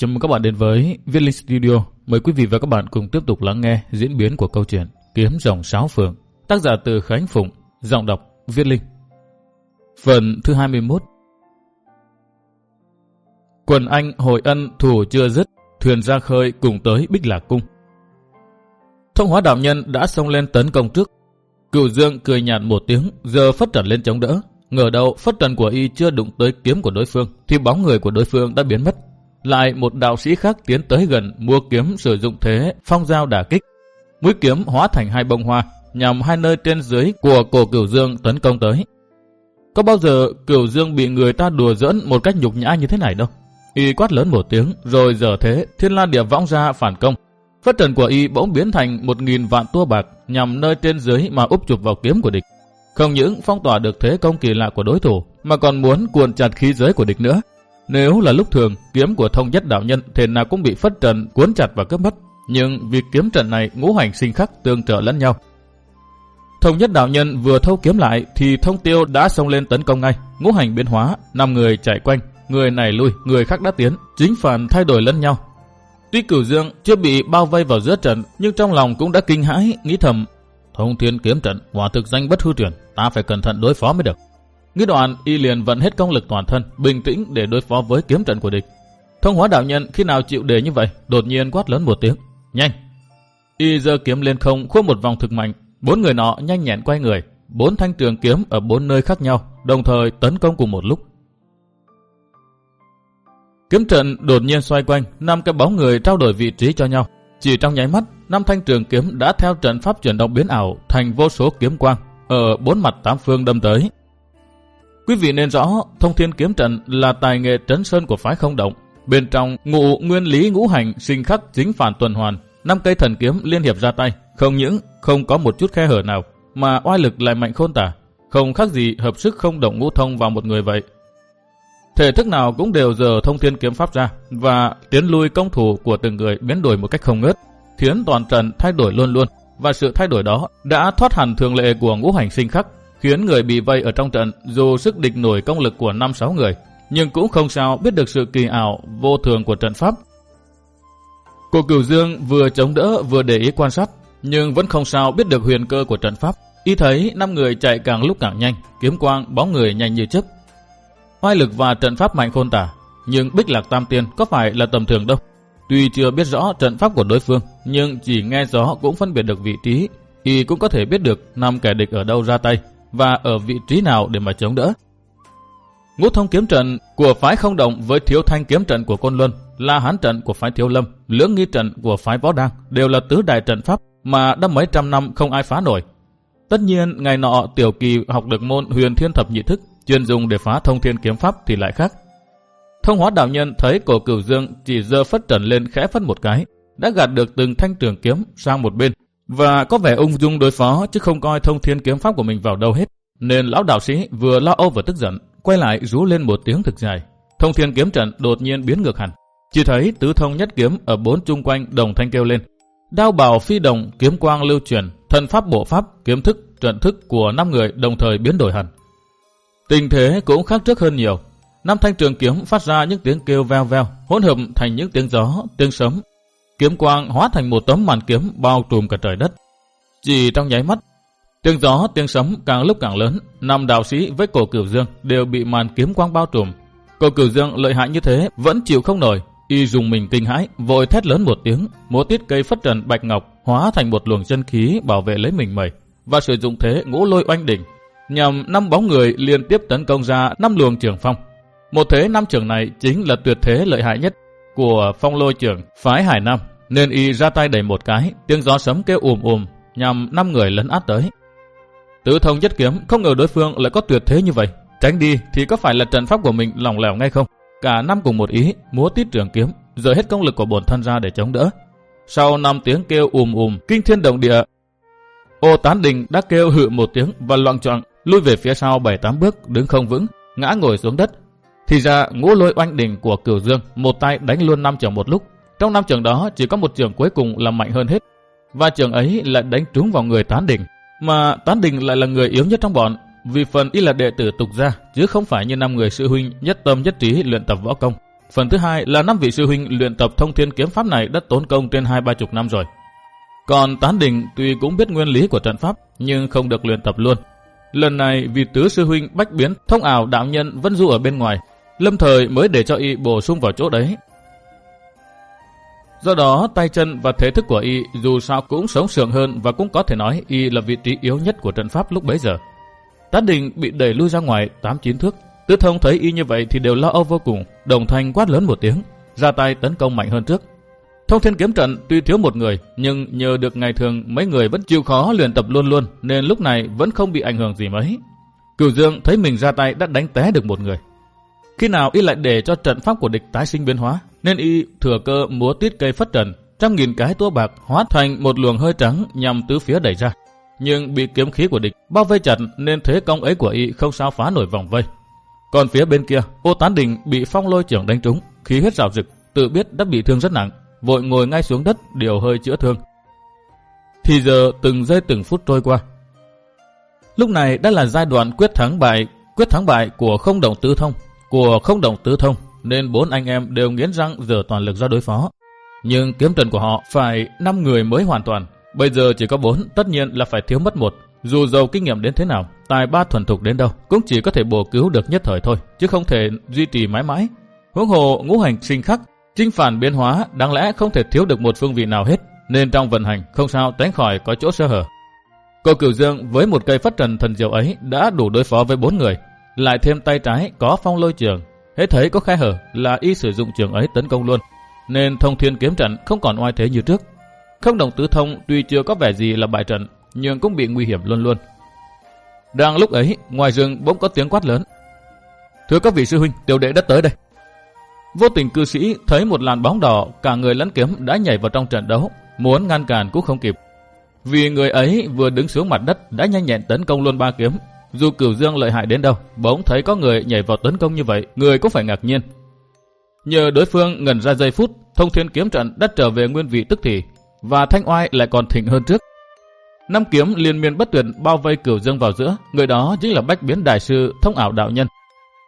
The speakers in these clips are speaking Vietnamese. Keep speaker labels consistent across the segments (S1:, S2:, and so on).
S1: Chào mừng các bạn đến với Viết Linh Studio. Mời quý vị và các bạn cùng tiếp tục lắng nghe diễn biến của câu chuyện Kiếm rồng sáo phượng. Tác giả từ Khánh Phụng, giọng đọc Viết Linh. Phần thứ 21 Quần anh hồi ân thủ chưa dứt, thuyền ra khơi cùng tới Bích Lạc Cung. Thông hóa đạo nhân đã xông lên tấn công trước. Cửu Dương cười nhạt một tiếng, giờ phất trần lên chống đỡ. Ngờ đầu phất trần của y chưa đụng tới kiếm của đối phương, thì bóng người của đối phương đã biến mất. Lại một đạo sĩ khác tiến tới gần mua kiếm sử dụng thế phong dao đả kích. Mũi kiếm hóa thành hai bông hoa, nhằm hai nơi trên dưới của cổ cửu dương tấn công tới. Có bao giờ cửu dương bị người ta đùa giỡn một cách nhục nhã như thế này đâu. Y quát lớn một tiếng, rồi giờ thế thiên la địa võng ra phản công. Phất trần của y bỗng biến thành một nghìn vạn tua bạc nhằm nơi trên dưới mà úp chụp vào kiếm của địch. Không những phong tỏa được thế công kỳ lạ của đối thủ, mà còn muốn cuộn chặt khí giới của địch nữa. Nếu là lúc thường, kiếm của thông nhất đạo nhân thì nào cũng bị phất trần cuốn chặt và cướp mất. Nhưng việc kiếm trận này ngũ hành sinh khắc tương trợ lẫn nhau. Thông nhất đạo nhân vừa thâu kiếm lại thì thông tiêu đã xông lên tấn công ngay. Ngũ hành biến hóa, năm người chạy quanh, người này lui, người khác đã tiến, chính phản thay đổi lẫn nhau. Tuy cửu dương chưa bị bao vây vào giữa trận, nhưng trong lòng cũng đã kinh hãi, nghĩ thầm, thông thiên kiếm trận, quả thực danh bất hư truyền, ta phải cẩn thận đối phó mới được. Nghĩ đoạn, y liền vận hết công lực toàn thân, bình tĩnh để đối phó với kiếm trận của địch. Thông hóa đạo nhân khi nào chịu đề như vậy, đột nhiên quát lớn một tiếng, nhanh. Y giơ kiếm lên không, khua một vòng thực mạnh, bốn người nọ nhanh nhẹn quay người, bốn thanh trường kiếm ở bốn nơi khác nhau, đồng thời tấn công cùng một lúc. Kiếm trận đột nhiên xoay quanh, năm cái bóng người trao đổi vị trí cho nhau. Chỉ trong nháy mắt, năm thanh trường kiếm đã theo trận pháp chuyển động biến ảo thành vô số kiếm quang ở bốn mặt tám phương đâm tới. Quý vị nên rõ, thông thiên kiếm trận là tài nghệ trấn sơn của phái không động. Bên trong ngụ nguyên lý ngũ hành sinh khắc chính phản tuần hoàn, năm cây thần kiếm liên hiệp ra tay, không những không có một chút khe hở nào, mà oai lực lại mạnh khôn tả, không khác gì hợp sức không động ngũ thông vào một người vậy. Thể thức nào cũng đều giờ thông thiên kiếm pháp ra, và tiến lui công thủ của từng người biến đổi một cách không ngớt, khiến toàn trận thay đổi luôn luôn, và sự thay đổi đó đã thoát hẳn thường lệ của ngũ hành sinh khắc, khiến người bị vây ở trong trận dù sức địch nổi công lực của 5-6 người, nhưng cũng không sao biết được sự kỳ ảo vô thường của trận pháp. Cô Cửu Dương vừa chống đỡ vừa để ý quan sát, nhưng vẫn không sao biết được huyền cơ của trận pháp. Y thấy năm người chạy càng lúc càng nhanh, kiếm quang bóng người nhanh như chớp. Oai lực và trận pháp mạnh khôn tả, nhưng Bích Lạc Tam Tiên có phải là tầm thường đâu. Tuy chưa biết rõ trận pháp của đối phương, nhưng chỉ nghe gió cũng phân biệt được vị trí, y cũng có thể biết được năm kẻ địch ở đâu ra tay và ở vị trí nào để mà chống đỡ. Ngũ thông kiếm trận của phái không động với thiếu thanh kiếm trận của Côn Luân, La hán trận của phái thiếu lâm, lưỡng nghi trận của phái võ đăng đều là tứ đại trận pháp mà đã mấy trăm năm không ai phá nổi. Tất nhiên, ngày nọ tiểu kỳ học được môn huyền thiên thập nhị thức, chuyên dùng để phá thông thiên kiếm pháp thì lại khác. Thông hóa đạo nhân thấy cổ cửu dương chỉ dơ phất trần lên khẽ phất một cái, đã gạt được từng thanh trường kiếm sang một bên, và có vẻ ung dung đối phó chứ không coi thông thiên kiếm pháp của mình vào đâu hết. Nên lão đạo sĩ vừa lo âu vừa tức giận, quay lại rú lên một tiếng thực dài. Thông thiên kiếm trận đột nhiên biến ngược hẳn. Chỉ thấy tứ thông nhất kiếm ở bốn chung quanh đồng thanh kêu lên. Đao bào phi đồng, kiếm quang lưu truyền, thần pháp bộ pháp, kiếm thức, trận thức của năm người đồng thời biến đổi hẳn. Tình thế cũng khác trước hơn nhiều. Năm thanh trường kiếm phát ra những tiếng kêu veo veo, hỗn hợp thành những tiếng gió, tiếng sấm, Kiếm quang hóa thành một tấm màn kiếm bao trùm cả trời đất. Chỉ trong nháy mắt, tiếng gió, tiếng sấm càng lúc càng lớn, năm đạo sĩ với cổ cửu dương đều bị màn kiếm quang bao trùm. Cổ cửu dương lợi hại như thế vẫn chịu không nổi, y dùng mình kinh hãi, vội thét lớn một tiếng, múa tiết cây phất trần bạch ngọc hóa thành một luồng chân khí bảo vệ lấy mình mẩy và sử dụng thế ngũ lôi oanh đỉnh nhằm năm bóng người liên tiếp tấn công ra năm luồng trường phong. Một thế năm trường này chính là tuyệt thế lợi hại nhất của phong lôi trưởng phái Hải Nam nên y ra tay đẩy một cái, tiếng gió sấm kêu ùm ùm, nhằm năm người lấn át tới. Tứ thông nhất kiếm, không ngờ đối phương lại có tuyệt thế như vậy. Tránh đi thì có phải là trận pháp của mình lỏng lẻo ngay không? Cả năm cùng một ý, múa tít trường kiếm, rồi hết công lực của bổn thân ra để chống đỡ. Sau năm tiếng kêu ùm ùm, kinh thiên động địa, ô tán đình đã kêu hự một tiếng và loạn trọng, lui về phía sau bảy tám bước, đứng không vững, ngã ngồi xuống đất. Thì ra ngũ lôi oanh đỉnh của cửu dương, một tay đánh luôn năm chồng một lúc, trong năm trường đó chỉ có một trường cuối cùng là mạnh hơn hết. Và trường ấy lại đánh trúng vào người Tán Đình. Mà Tán Đình lại là người yếu nhất trong bọn. Vì phần y là đệ tử tục gia chứ không phải như năm người sư huynh nhất tâm nhất trí luyện tập võ công. Phần thứ hai là năm vị sư huynh luyện tập thông thiên kiếm pháp này đã tốn công trên hai ba chục năm rồi. Còn Tán Đình tuy cũng biết nguyên lý của trận pháp nhưng không được luyện tập luôn. Lần này vì tứ sư huynh bách biến thông ảo đạo nhân vẫn du ở bên ngoài, lâm thời mới để cho y bổ sung vào chỗ đấy. Do đó tay chân và thể thức của y dù sao cũng sống sượng hơn và cũng có thể nói y là vị trí yếu nhất của trận pháp lúc bấy giờ. Tát Đình bị đẩy lui ra ngoài 8-9 thước. Tứ thông thấy y như vậy thì đều lo âu vô cùng, đồng thanh quát lớn một tiếng, ra tay tấn công mạnh hơn trước. Thông thiên kiếm trận tuy thiếu một người, nhưng nhờ được ngày thường mấy người vẫn chịu khó luyện tập luôn luôn, nên lúc này vẫn không bị ảnh hưởng gì mấy. Cửu Dương thấy mình ra tay đã đánh té được một người. Khi nào y lại để cho trận pháp của địch tái sinh biến hóa, nên y thừa cơ múa tiết cây phất trần, trăm nghìn cái tua bạc hóa thành một luồng hơi trắng nhằm tứ phía đẩy ra. Nhưng bị kiếm khí của địch bao vây chặt nên thế công ấy của y không sao phá nổi vòng vây. Còn phía bên kia, ô tán đình bị phong lôi trưởng đánh trúng, khí huyết rào rực, tự biết đã bị thương rất nặng, vội ngồi ngay xuống đất điều hơi chữa thương. Thì giờ từng giây từng phút trôi qua. Lúc này đã là giai đoạn quyết thắng bại, quyết thắng bại của không động tứ thông, của không động tứ thông, nên bốn anh em đều nghiến răng dở toàn lực ra đối phó. Nhưng kiếm trận của họ phải 5 người mới hoàn toàn, bây giờ chỉ có 4, tất nhiên là phải thiếu mất một. Dù giàu kinh nghiệm đến thế nào, tài ba thuần thục đến đâu, cũng chỉ có thể bổ cứu được nhất thời thôi, chứ không thể duy trì mãi mãi. Huống hồ ngũ hành sinh khắc Trinh phản biến hóa đáng lẽ không thể thiếu được một phương vị nào hết, nên trong vận hành không sao tránh khỏi có chỗ sơ hở. Cô Cửu Dương với một cây phát trần thần diệu ấy đã đủ đối phó với bốn người, lại thêm tay trái có phong lôi trường, hết thấy có khe hở là y sử dụng trường ấy tấn công luôn, nên thông thiên kiếm trận không còn oai thế như trước. Không đồng tứ thông tuy chưa có vẻ gì là bại trận, nhưng cũng bị nguy hiểm luôn luôn. Đang lúc ấy, ngoài rừng bỗng có tiếng quát lớn. Thưa các vị sư huynh, tiểu đệ đã tới đây. Vô tình cư sĩ thấy một làn bóng đỏ, cả người lẫn kiếm đã nhảy vào trong trận đấu, muốn ngăn cản cũng không kịp. Vì người ấy vừa đứng xuống mặt đất đã nhanh nhẹn tấn công luôn ba kiếm. Dù cửu dương lợi hại đến đâu, bỗng thấy có người nhảy vào tấn công như vậy, người cũng phải ngạc nhiên. Nhờ đối phương ngần ra giây phút, thông thiên kiếm trận đã trở về nguyên vị tức thì, và thanh oai lại còn thịnh hơn trước. Năm kiếm liên miên bất tuyệt bao vây cửu dương vào giữa, người đó chính là bách biến đại sư thông ảo đạo nhân.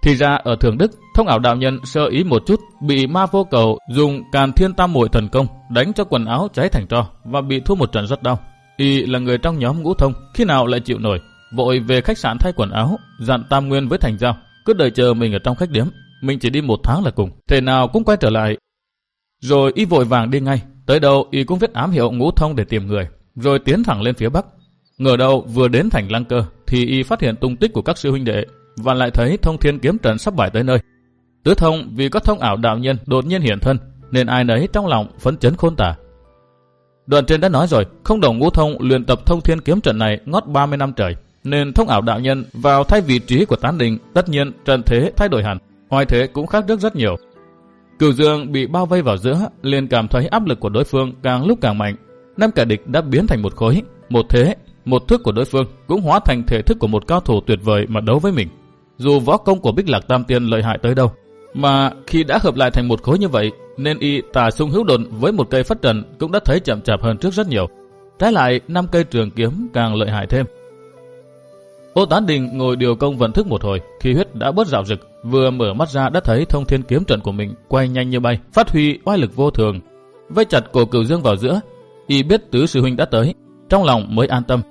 S1: Thì ra ở Thường Đức, thông ảo đạo nhân sơ ý một chút, bị ma vô cầu dùng càn thiên tam muội thần công đánh cho quần áo cháy thành tro và bị thua một trận rất đau. Y là người trong nhóm ngũ thông, khi nào lại chịu nổi, vội về khách sạn thay quần áo, dặn tam nguyên với thành giao, cứ đợi chờ mình ở trong khách điếm. Mình chỉ đi một tháng là cùng, thể nào cũng quay trở lại. Rồi y vội vàng đi ngay, tới đâu y cũng viết ám hiệu ngũ thông để tìm người, rồi tiến thẳng lên phía bắc. Ngờ đâu vừa đến thành lăng cơ, thì y phát hiện tung tích của các sư huynh đệ và lại thấy thông thiên kiếm trận sắp bài tới nơi. Tứ thông vì có thông ảo đạo nhân đột nhiên hiện thân, nên ai nấy trong lòng phấn chấn khôn tả. Đoạn trên đã nói rồi, không đồng ngũ thông luyện tập thông thiên kiếm trận này ngót 30 năm trời, nên thông ảo đạo nhân vào thay vị trí của tán đình, tất nhiên trận thế thay đổi hẳn, hoài thế cũng khác rất rất nhiều. Cửu Dương bị bao vây vào giữa, liền cảm thấy áp lực của đối phương càng lúc càng mạnh. Năm cả địch đã biến thành một khối, một thế, một thức của đối phương cũng hóa thành thể thức của một cao thủ tuyệt vời mà đấu với mình dù võ công của Bích Lạc Tam Tiên lợi hại tới đâu. Mà khi đã hợp lại thành một khối như vậy, nên y tà sung hữu đồn với một cây phất trần cũng đã thấy chậm chạp hơn trước rất nhiều. Trái lại, năm cây trường kiếm càng lợi hại thêm. Ô Tán Đình ngồi điều công vận thức một hồi, khi huyết đã bớt rạo rực, vừa mở mắt ra đã thấy thông thiên kiếm trận của mình quay nhanh như bay, phát huy oai lực vô thường. Vây chặt cổ cửu dương vào giữa, y biết tứ sư huynh đã tới, trong lòng mới an tâm,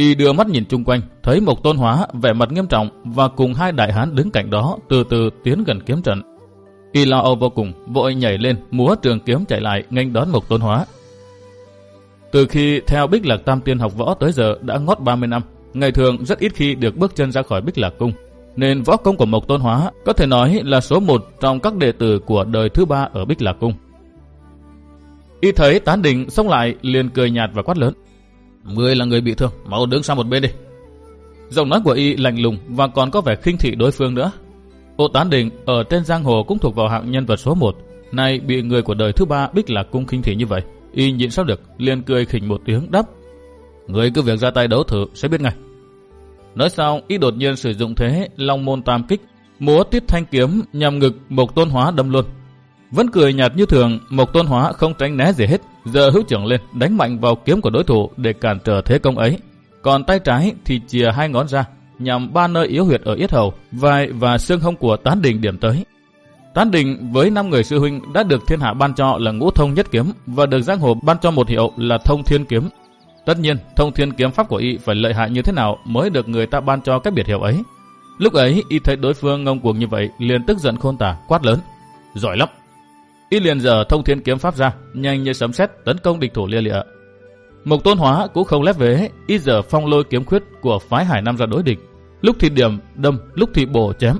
S1: Y đưa mắt nhìn chung quanh, thấy một tôn hóa vẻ mặt nghiêm trọng và cùng hai đại hán đứng cạnh đó từ từ tiến gần kiếm trận. Y lo âu vô cùng, vội nhảy lên, múa trường kiếm chạy lại nghênh đón một tôn hóa. Từ khi theo Bích Lạc Tam Tiên học võ tới giờ đã ngót 30 năm, ngày thường rất ít khi được bước chân ra khỏi Bích Lạc Cung, nên võ công của Mộc Tôn Hóa có thể nói là số một trong các đệ tử của đời thứ ba ở Bích Lạc Cung. Y thấy tán đình xông lại liền cười nhạt và quát lớn. Ngươi là người bị thương, mau đứng sang một bên đi. Giọng nói của y lạnh lùng và còn có vẻ khinh thị đối phương nữa. Ô Tán Đình ở trên giang hồ cũng thuộc vào hạng nhân vật số 1. Nay bị người của đời thứ ba Bích Lạc Cung khinh thị như vậy. Y nhịn sao được, liền cười khỉnh một tiếng đáp. Người cứ việc ra tay đấu thử sẽ biết ngay. Nói xong, y đột nhiên sử dụng thế long môn tam kích, múa tiết thanh kiếm nhằm ngực mộc tôn hóa đâm luôn. Vẫn cười nhạt như thường, mộc tôn hóa không tránh né gì hết, giờ hữu trưởng lên đánh mạnh vào kiếm của đối thủ để cản trở thế công ấy. Còn tay trái thì chìa hai ngón ra, nhằm ba nơi yếu huyệt ở yết hầu, vai và xương hông của tán đình điểm tới. Tán đình với năm người sư huynh đã được thiên hạ ban cho là ngũ thông nhất kiếm và được giang hồ ban cho một hiệu là thông thiên kiếm. Tất nhiên, thông thiên kiếm pháp của y phải lợi hại như thế nào mới được người ta ban cho cái biệt hiệu ấy. Lúc ấy, y thấy đối phương ngông cuồng như vậy, liền tức giận khôn tả, quát lớn. Giỏi lắm! Y liền giờ thông thiên kiếm pháp ra, nhanh như sấm sét tấn công địch thủ lia lịa. Mục tôn hóa cũng không lép vế, y giờ phong lôi kiếm khuyết của phái hải nam ra đối địch. Lúc thì điểm, đâm, lúc thì bổ chém,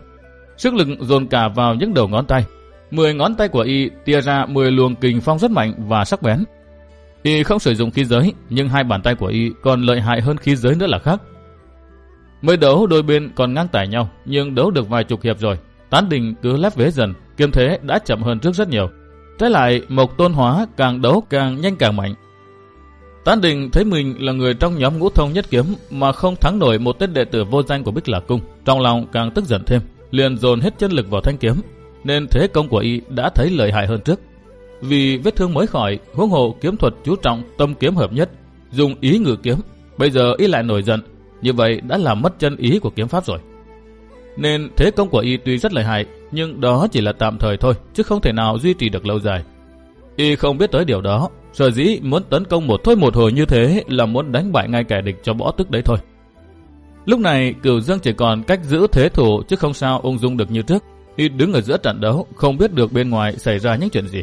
S1: Sức lực dồn cả vào những đầu ngón tay. Mười ngón tay của y tia ra 10 luồng kình phong rất mạnh và sắc bén. Y không sử dụng khí giới, nhưng hai bàn tay của y còn lợi hại hơn khí giới nữa là khác. Mới đấu đôi bên còn ngang tải nhau, nhưng đấu được vài chục hiệp rồi. Tán đình cứ lép vế dần, kiềm thế đã chậm hơn trước rất nhiều. Trái lại, Mộc Tôn Hóa càng đấu càng nhanh càng mạnh. Tán đình thấy mình là người trong nhóm ngũ thông nhất kiếm mà không thắng nổi một tên đệ tử vô danh của Bích Lạc Cung. Trong lòng càng tức giận thêm liền dồn hết chân lực vào thanh kiếm, nên thế công của y đã thấy lợi hại hơn trước. Vì vết thương mới khỏi, huống hộ kiếm thuật chú trọng tâm kiếm hợp nhất, dùng ý ngự kiếm, bây giờ y lại nổi giận, như vậy đã làm mất chân ý của kiếm pháp rồi. Nên thế công của y tuy rất lợi hại, nhưng đó chỉ là tạm thời thôi, chứ không thể nào duy trì được lâu dài. Y không biết tới điều đó, sở dĩ muốn tấn công một thôi một hồi như thế là muốn đánh bại ngay kẻ địch cho bỏ tức đấy thôi. Lúc này Cửu Dương chỉ còn cách giữ thế thủ chứ không sao ung dung được như trước. Y đứng ở giữa trận đấu, không biết được bên ngoài xảy ra những chuyện gì.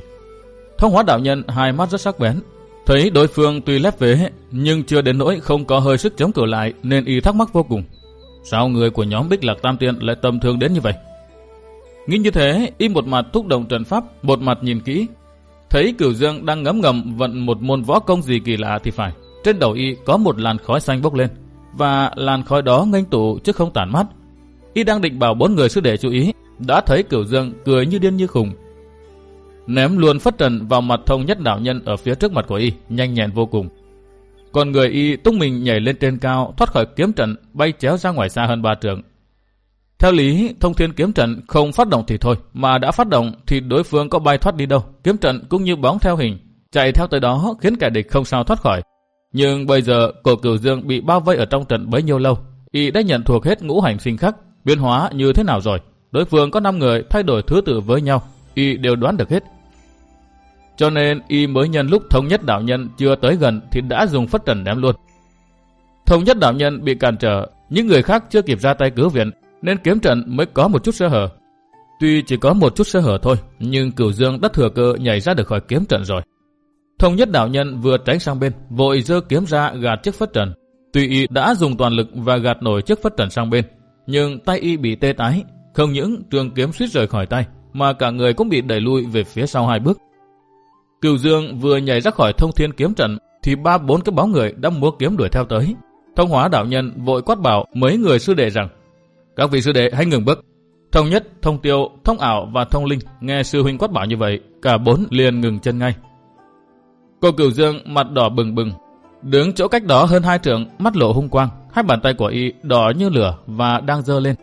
S1: Thông hóa đạo nhân hai mắt rất sắc bén. Thấy đối phương tuy lép vế, nhưng chưa đến nỗi không có hơi sức chống cự lại nên y thắc mắc vô cùng. Sao người của nhóm Bích Lạc Tam Tiên lại tầm thường đến như vậy? Nghĩ như thế, y một mặt thúc động trần pháp, một mặt nhìn kỹ. Thấy Cửu Dương đang ngấm ngầm vận một môn võ công gì kỳ lạ thì phải. Trên đầu y có một làn khói xanh bốc lên và làn khói đó nghênh tụ chứ không tản mắt. Y đang định bảo bốn người sư đệ chú ý, đã thấy Cửu Dương cười như điên như khùng. Ném luôn phất trần vào mặt thông nhất đạo nhân ở phía trước mặt của Y, nhanh nhẹn vô cùng. Còn người Y tung mình nhảy lên trên cao, thoát khỏi kiếm trận, bay chéo ra ngoài xa hơn ba trường. Theo lý, thông thiên kiếm trận không phát động thì thôi, mà đã phát động thì đối phương có bay thoát đi đâu. Kiếm trận cũng như bóng theo hình, chạy theo tới đó khiến kẻ địch không sao thoát khỏi. Nhưng bây giờ cổ cửu dương bị bao vây ở trong trận bấy nhiêu lâu, y đã nhận thuộc hết ngũ hành sinh khắc, biến hóa như thế nào rồi. Đối phương có 5 người thay đổi thứ tự với nhau, y đều đoán được hết. Cho nên y mới nhân lúc thống nhất đạo nhân chưa tới gần thì đã dùng phất trần ném luôn. Thống nhất đạo nhân bị cản trở, những người khác chưa kịp ra tay cứu viện, nên kiếm trận mới có một chút sơ hở. Tuy chỉ có một chút sơ hở thôi, nhưng cửu dương đã thừa cơ nhảy ra được khỏi kiếm trận rồi. Thông nhất đạo nhân vừa tránh sang bên, vội dơ kiếm ra gạt chiếc phất trần. Tuy y đã dùng toàn lực và gạt nổi chiếc phất trần sang bên, nhưng tay y bị tê tái, không những trường kiếm suýt rời khỏi tay, mà cả người cũng bị đẩy lui về phía sau hai bước. Cửu Dương vừa nhảy ra khỏi thông thiên kiếm trận, thì ba bốn cái bóng người đã múa kiếm đuổi theo tới. Thông hóa đạo nhân vội quát bảo mấy người sư đệ rằng, các vị sư đệ hãy ngừng bước. Thông nhất, thông tiêu, thông ảo và thông linh nghe sư huynh quát bảo như vậy, cả bốn liền ngừng chân ngay. Cô Cửu Dương mặt đỏ bừng bừng, đứng chỗ cách đó hơn hai trượng, mắt lộ hung quang, hai bàn tay của y đỏ như lửa và đang dơ lên.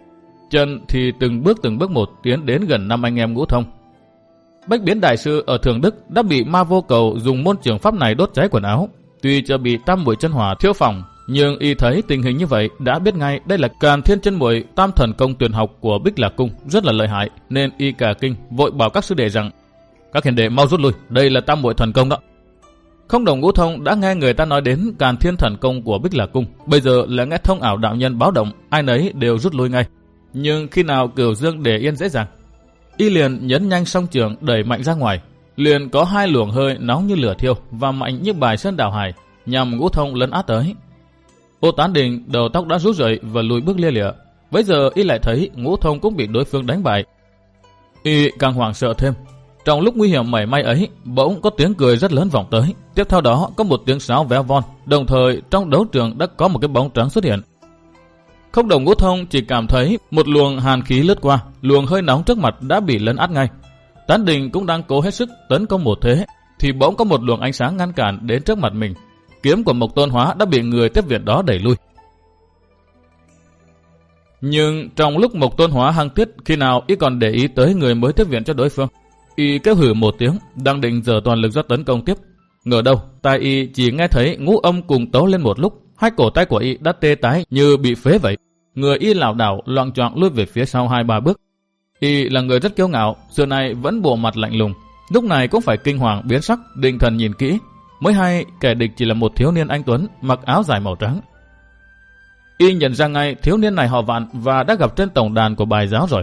S1: Chân thì từng bước từng bước một tiến đến gần năm anh em ngũ thông. Bách biến đại sư ở Thường Đức đã bị ma vô cầu dùng môn trường pháp này đốt cháy quần áo. Tuy cho bị tam mũi chân hỏa thiếu phòng, nhưng y thấy tình hình như vậy đã biết ngay đây là càn thiên chân muội tam thần công tuyển học của Bích Lạc Cung rất là lợi hại nên y cả kinh vội bảo các sư đệ rằng các hiền đệ mau rút lui đây là tam muội thần công đó không đồng ngũ thông đã nghe người ta nói đến càn thiên thần công của Bích Lạc Cung. Bây giờ là nghe thông ảo đạo nhân báo động, ai nấy đều rút lui ngay. Nhưng khi nào cửu dương để yên dễ dàng, y liền nhấn nhanh song trường đẩy mạnh ra ngoài. Liền có hai luồng hơi nóng như lửa thiêu và mạnh như bài sơn đảo hải nhằm ngũ thông lấn át tới. Ô tán đình đầu tóc đã rút rời và lùi bước lia lịa. Bây giờ y lại thấy ngũ thông cũng bị đối phương đánh bại. Y càng hoảng sợ thêm, trong lúc nguy hiểm mảy may ấy, bỗng có tiếng cười rất lớn vọng tới. Tiếp theo đó có một tiếng sáo véo von, đồng thời trong đấu trường đã có một cái bóng trắng xuất hiện. Không đồng ngũ thông chỉ cảm thấy một luồng hàn khí lướt qua, luồng hơi nóng trước mặt đã bị lấn át ngay. Tán đình cũng đang cố hết sức tấn công một thế, thì bỗng có một luồng ánh sáng ngăn cản đến trước mặt mình. Kiếm của Mộc Tôn Hóa đã bị người tiếp viện đó đẩy lui. Nhưng trong lúc Mộc Tôn Hóa hăng tiết khi nào y còn để ý tới người mới tiếp viện cho đối phương. Y kêu hử một tiếng, đang định dở toàn lực ra tấn công tiếp. Ngờ đâu, tai y chỉ nghe thấy ngũ âm cùng tấu lên một lúc, hai cổ tay của y đã tê tái như bị phế vậy. Người y lảo đảo loạn choạng lướt về phía sau hai ba bước. Y là người rất kiêu ngạo, xưa nay vẫn bộ mặt lạnh lùng, lúc này cũng phải kinh hoàng biến sắc, định thần nhìn kỹ, mới hay kẻ địch chỉ là một thiếu niên anh tuấn mặc áo dài màu trắng. Y nhận ra ngay thiếu niên này họ vạn và đã gặp trên tổng đàn của bài giáo rồi.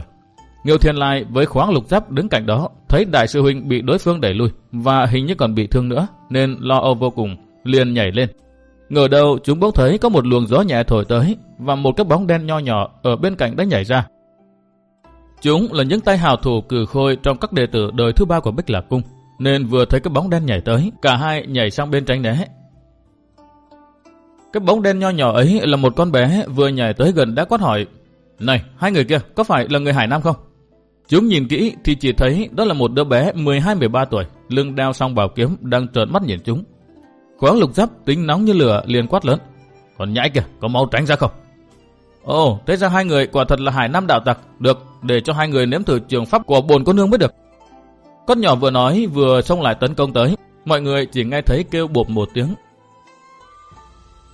S1: Nghiêu Thiên Lai với khoáng lục giáp đứng cạnh đó, thấy đại sư huynh bị đối phương đẩy lui và hình như còn bị thương nữa, nên lo âu vô cùng, liền nhảy lên. Ngờ đâu chúng bỗng thấy có một luồng gió nhẹ thổi tới và một cái bóng đen nho nhỏ ở bên cạnh đã nhảy ra. Chúng là những tay hào thủ cử khôi trong các đệ tử đời thứ ba của Bích Lạc Cung, nên vừa thấy cái bóng đen nhảy tới, cả hai nhảy sang bên tránh né. Cái bóng đen nho nhỏ ấy là một con bé vừa nhảy tới gần đã quát hỏi, Này, hai người kia, có phải là người Hải Nam không? Chúng nhìn kỹ thì chỉ thấy đó là một đứa bé 12-13 tuổi, lưng đeo song bảo kiếm đang trợn mắt nhìn chúng. Khoáng lục giáp tính nóng như lửa liền quát lớn. Còn nhãi kìa, có mau tránh ra không? Ồ, thế ra hai người quả thật là hải nam đạo tặc. Được, để cho hai người nếm thử trường pháp của bồn cô nương mới được. Con nhỏ vừa nói vừa xông lại tấn công tới. Mọi người chỉ nghe thấy kêu bộp một tiếng.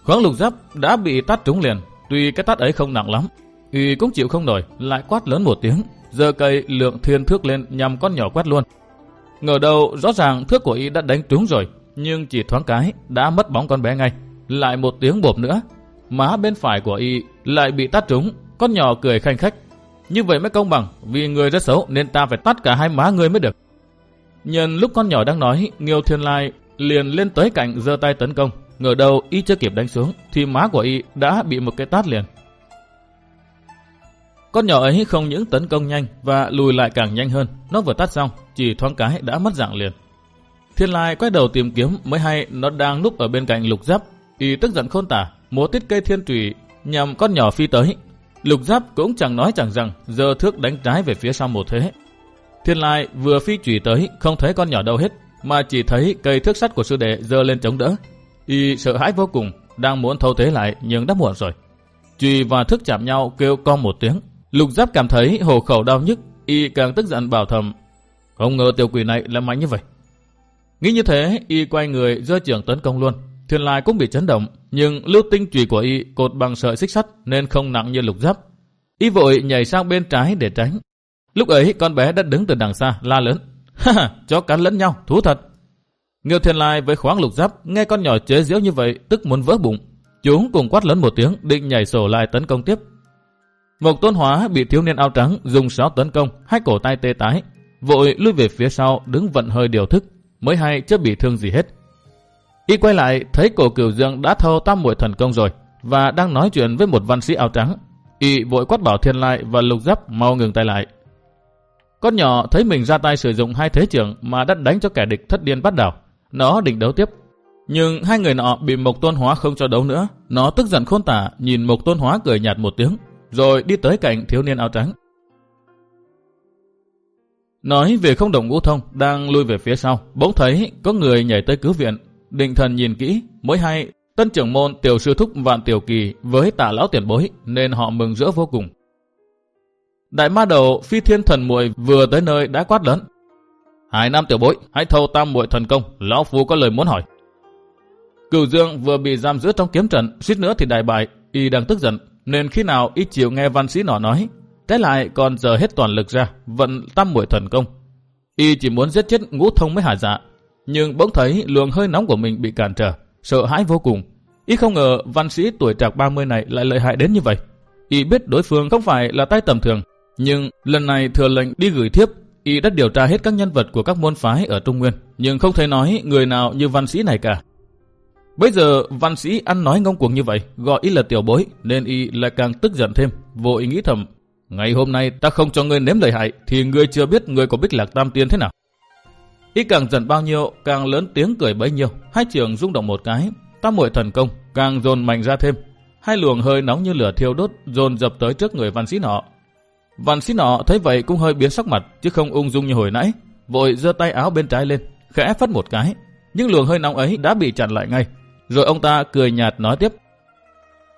S1: Khoáng lục giáp đã bị tát trúng liền. Tuy cái tát ấy không nặng lắm, y cũng chịu không nổi, lại quát lớn một tiếng, Giờ cây lượng thiên thước lên nhằm con nhỏ quét luôn. Ngờ đầu rõ ràng thước của y đã đánh trúng rồi, nhưng chỉ thoáng cái đã mất bóng con bé ngay. Lại một tiếng bộp nữa, má bên phải của y lại bị tát trúng, con nhỏ cười khanh khách. Như vậy mới công bằng, vì người rất xấu nên ta phải tát cả hai má người mới được. Nhân lúc con nhỏ đang nói, Nghiêu Thiên Lai liền lên tới cạnh giơ tay tấn công. Ngờ đầu y chưa kịp đánh xuống, thì má của y đã bị một cái tát liền. Con nhỏ ấy không những tấn công nhanh và lùi lại càng nhanh hơn. Nó vừa tát xong, chỉ thoáng cái đã mất dạng liền. Thiên Lai quay đầu tìm kiếm mới hay nó đang núp ở bên cạnh lục giáp. Y tức giận khôn tả, múa tiết cây thiên trùy nhằm con nhỏ phi tới. Lục giáp cũng chẳng nói chẳng rằng, giờ thước đánh trái về phía sau một thế. Thiên Lai vừa phi trùy tới, không thấy con nhỏ đâu hết, mà chỉ thấy cây thước sắt của sư đệ dơ lên chống đỡ. Y sợ hãi vô cùng, đang muốn thâu thế lại nhưng đã muộn rồi. Trùy và thước chạm nhau kêu con một tiếng, Lục giáp cảm thấy hồ khẩu đau nhức, y càng tức giận bảo thầm. Không ngờ tiểu quỷ này là mạnh như vậy. Nghĩ như thế, y quay người rơi trường tấn công luôn. Thiên lai cũng bị chấn động, nhưng lưu tinh chùy của y cột bằng sợi xích sắt nên không nặng như lục giáp. Y vội nhảy sang bên trái để tránh. Lúc ấy con bé đã đứng từ đằng xa la lớn. Ha ha, chó cắn lẫn nhau, thú thật. Nghiêu thiên lai với khoáng lục giáp nghe con nhỏ chế giễu như vậy tức muốn vỡ bụng. Chúng cùng quát lớn một tiếng định nhảy sổ lại tấn công tiếp. Mộc Tôn Hóa bị thiếu niên áo trắng dùng sáo tấn công, hai cổ tay tê tái, vội lui về phía sau đứng vận hơi điều thức, mới hay chưa bị thương gì hết. Y quay lại, thấy cổ cửu dương đã thâu tam muội thần công rồi và đang nói chuyện với một văn sĩ áo trắng. Y vội quát bảo thiên lai và lục giáp mau ngừng tay lại. Con nhỏ thấy mình ra tay sử dụng hai thế trưởng mà đã đánh cho kẻ địch thất điên bắt đảo. Nó định đấu tiếp. Nhưng hai người nọ bị Mộc Tôn Hóa không cho đấu nữa. Nó tức giận khôn tả, nhìn Mộc Tôn Hóa cười nhạt một tiếng, rồi đi tới cạnh thiếu niên áo trắng. Nói về không đồng ngũ thông đang lui về phía sau, bỗng thấy có người nhảy tới cứu viện. Định thần nhìn kỹ, mới hay tân trưởng môn tiểu sư thúc vạn tiểu kỳ với tả lão tiền bối nên họ mừng rỡ vô cùng. Đại ma đầu phi thiên thần muội vừa tới nơi đã quát lớn. Hai nam tiểu bối, hãy thâu tam muội thần công, lão phu có lời muốn hỏi. Cửu Dương vừa bị giam giữ trong kiếm trận, suýt nữa thì đại bại, y đang tức giận, nên khi nào ít chịu nghe văn sĩ nọ nói, Thế lại còn giờ hết toàn lực ra, vận tam muội thần công. Y chỉ muốn giết chết ngũ thông mới hạ dạ, nhưng bỗng thấy luồng hơi nóng của mình bị cản trở, sợ hãi vô cùng. Y không ngờ văn sĩ tuổi trạc 30 này lại lợi hại đến như vậy. Y biết đối phương không phải là tay tầm thường, nhưng lần này thừa lệnh đi gửi thiếp, Y đã điều tra hết các nhân vật của các môn phái ở Trung Nguyên, nhưng không thể nói người nào như văn sĩ này cả. Bây giờ văn sĩ ăn nói ngông cuồng như vậy, gọi y là tiểu bối, nên y lại càng tức giận thêm, vội nghĩ thầm. Ngày hôm nay ta không cho ngươi nếm lời hại, thì ngươi chưa biết người có bích lạc tam tiên thế nào. Ý càng giận bao nhiêu, càng lớn tiếng cười bấy nhiêu. Hai trường rung động một cái, tam muội thần công, càng dồn mạnh ra thêm. Hai luồng hơi nóng như lửa thiêu đốt, dồn dập tới trước người văn sĩ nọ. Văn sĩ nọ thấy vậy cũng hơi biến sắc mặt, chứ không ung dung như hồi nãy. Vội giơ tay áo bên trái lên, khẽ phất một cái. Nhưng luồng hơi nóng ấy đã bị chặn lại ngay, rồi ông ta cười nhạt nói tiếp.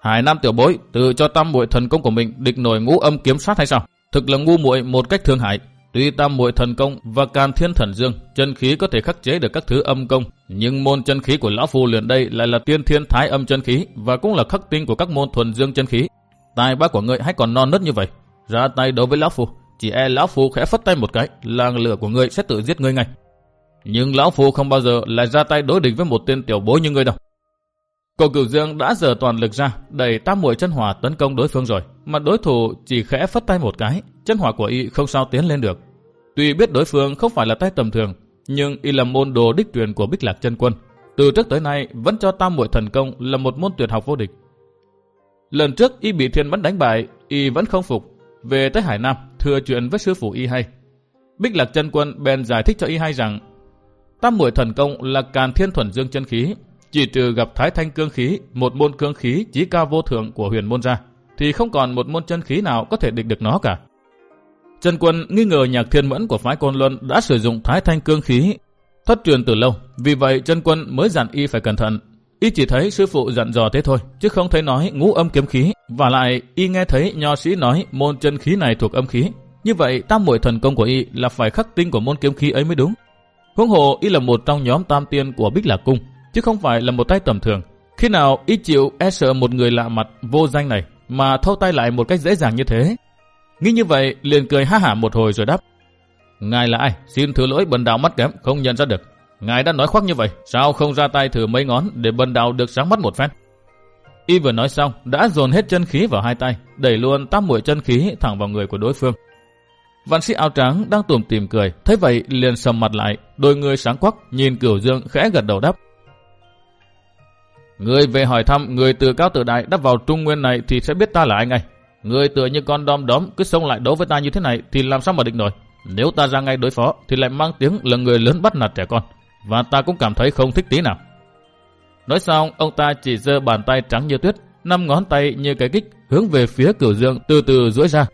S1: Hải Nam tiểu bối tự cho tam muội thần công của mình địch nổi ngũ âm kiếm sát hay sao? Thực là ngu muội một cách thương hại. Tuy tam muội thần công và can thiên thần dương, chân khí có thể khắc chế được các thứ âm công, nhưng môn chân khí của lão phu luyện đây lại là tiên thiên thái âm chân khí và cũng là khắc tinh của các môn thuần dương chân khí. Tài ba của ngươi hãy còn non nớt như vậy, ra tay đối với lão phu, chỉ e lão phu khẽ phất tay một cái, làng lửa của ngươi sẽ tự giết ngươi ngay. Nhưng lão phu không bao giờ lại ra tay đối địch với một tên tiểu bối như ngươi đâu. Cổ cửu dương đã dở toàn lực ra, đẩy tam muội chân hỏa tấn công đối phương rồi, mà đối thủ chỉ khẽ phất tay một cái, chân hỏa của y không sao tiến lên được. Tuy biết đối phương không phải là tay tầm thường, nhưng y là môn đồ đích truyền của Bích Lạc chân quân. Từ trước tới nay vẫn cho tam muội thần công là một môn tuyệt học vô địch. Lần trước y bị thiên bắn đánh bại, y vẫn không phục. Về tới Hải Nam, thừa chuyện với sư phụ y hay. Bích Lạc chân quân bèn giải thích cho y hay rằng Tam muội thần công là càn thiên thuần dương chân khí, chỉ trừ gặp thái thanh cương khí, một môn cương khí chí cao vô thượng của huyền môn ra, thì không còn một môn chân khí nào có thể địch được nó cả. Trần Quân nghi ngờ nhạc thiên mẫn của phái Côn Luân đã sử dụng thái thanh cương khí thất truyền từ lâu, vì vậy Trần Quân mới dặn y phải cẩn thận. Y chỉ thấy sư phụ dặn dò thế thôi, chứ không thấy nói ngũ âm kiếm khí, và lại y nghe thấy nho sĩ nói môn chân khí này thuộc âm khí. Như vậy tam muội thần công của y là phải khắc tinh của môn kiếm khí ấy mới đúng. Huống hồ y là một trong nhóm tam tiên của Bích Lạc Cung, chứ không phải là một tay tầm thường. Khi nào y chịu e sợ một người lạ mặt vô danh này mà thâu tay lại một cách dễ dàng như thế? Nghĩ như vậy liền cười ha hả một hồi rồi đáp. Ngài là ai? Xin thứ lỗi bần đạo mắt kém, không nhận ra được. Ngài đã nói khoác như vậy, sao không ra tay thử mấy ngón để bần đạo được sáng mắt một phen? Y vừa nói xong, đã dồn hết chân khí vào hai tay, đẩy luôn tam mũi chân khí thẳng vào người của đối phương. Văn sĩ áo trắng đang tủm tìm cười, thấy vậy liền sầm mặt lại, đôi người sáng quắc, nhìn cửu dương khẽ gật đầu đáp. Người về hỏi thăm người từ cao tử đại đắp vào trung nguyên này thì sẽ biết ta là ai ngay. Người tựa như con đom đóm cứ xông lại đấu với ta như thế này thì làm sao mà định nổi. Nếu ta ra ngay đối phó thì lại mang tiếng là người lớn bắt nạt trẻ con. Và ta cũng cảm thấy không thích tí nào. Nói xong, ông ta chỉ giơ bàn tay trắng như tuyết, năm ngón tay như cái kích hướng về phía cửu dương từ từ duỗi ra.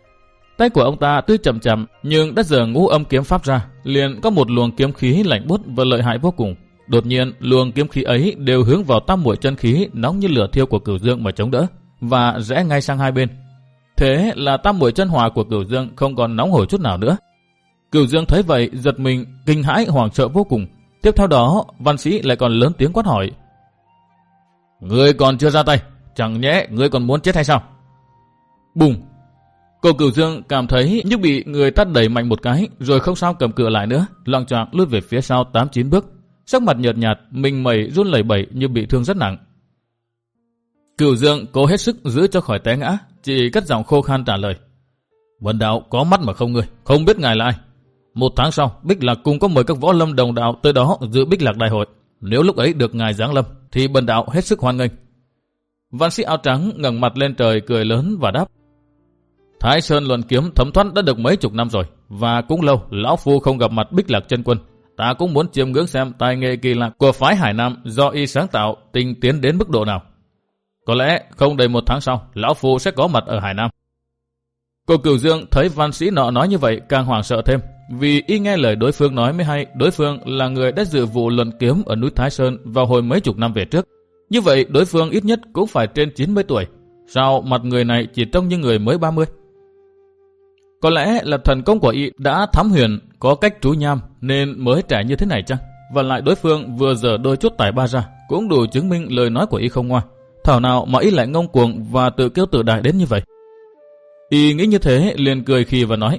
S1: Tay của ông ta tuy chậm chậm nhưng đã giờ ngũ âm kiếm pháp ra, liền có một luồng kiếm khí lạnh bút và lợi hại vô cùng. Đột nhiên, luồng kiếm khí ấy đều hướng vào tam muội chân khí nóng như lửa thiêu của cửu dương mà chống đỡ và rẽ ngay sang hai bên. Thế là tam muội chân hỏa của cửu dương không còn nóng hổi chút nào nữa. Cửu dương thấy vậy giật mình, kinh hãi hoảng sợ vô cùng. Tiếp theo đó, văn sĩ lại còn lớn tiếng quát hỏi. Ngươi còn chưa ra tay, chẳng nhẽ ngươi còn muốn chết hay sao? Bùng! Cô cửu dương cảm thấy như bị người tát đẩy mạnh một cái, rồi không sao cầm cựa lại nữa, loạn choạng lùi về phía sau 8-9 bước. Sắc mặt nhợt nhạt, mình mẩy run lẩy bẩy như bị thương rất nặng. Cửu dương cố hết sức giữ cho khỏi té ngã, chỉ cất giọng khô khan trả lời. Vân đạo có mắt mà không người, không biết ngài là ai. Một tháng sau, Bích Lạc cùng có mời các võ lâm đồng đạo tới đó dự Bích Lạc đại hội. Nếu lúc ấy được ngài giáng lâm, thì bần đạo hết sức hoan nghênh. Văn sĩ áo trắng ngẩng mặt lên trời cười lớn và đáp. Thái Sơn luận kiếm thấm thoát đã được mấy chục năm rồi, và cũng lâu lão phu không gặp mặt Bích Lạc chân quân. Ta cũng muốn chiêm ngưỡng xem tài nghệ kỳ lạ của phái Hải Nam do y sáng tạo tinh tiến đến mức độ nào. Có lẽ không đầy một tháng sau, lão phu sẽ có mặt ở Hải Nam. Cô Cửu Dương thấy văn sĩ nọ nói như vậy càng hoảng sợ thêm, vì y nghe lời đối phương nói mới hay đối phương là người đã dự vụ luận kiếm ở núi Thái Sơn vào hồi mấy chục năm về trước. Như vậy đối phương ít nhất cũng phải trên 90 tuổi. Sao mặt người này chỉ trông như người mới 30? Có lẽ là thần công của y đã thám huyền, có cách trú nham nên mới trẻ như thế này chăng? Và lại đối phương vừa giờ đôi chút tài ba ra cũng đủ chứng minh lời nói của y không ngoa. Thảo nào mà y lại ngông cuồng và tự kêu tự đại đến như vậy. Y nghĩ như thế liền cười khi và nói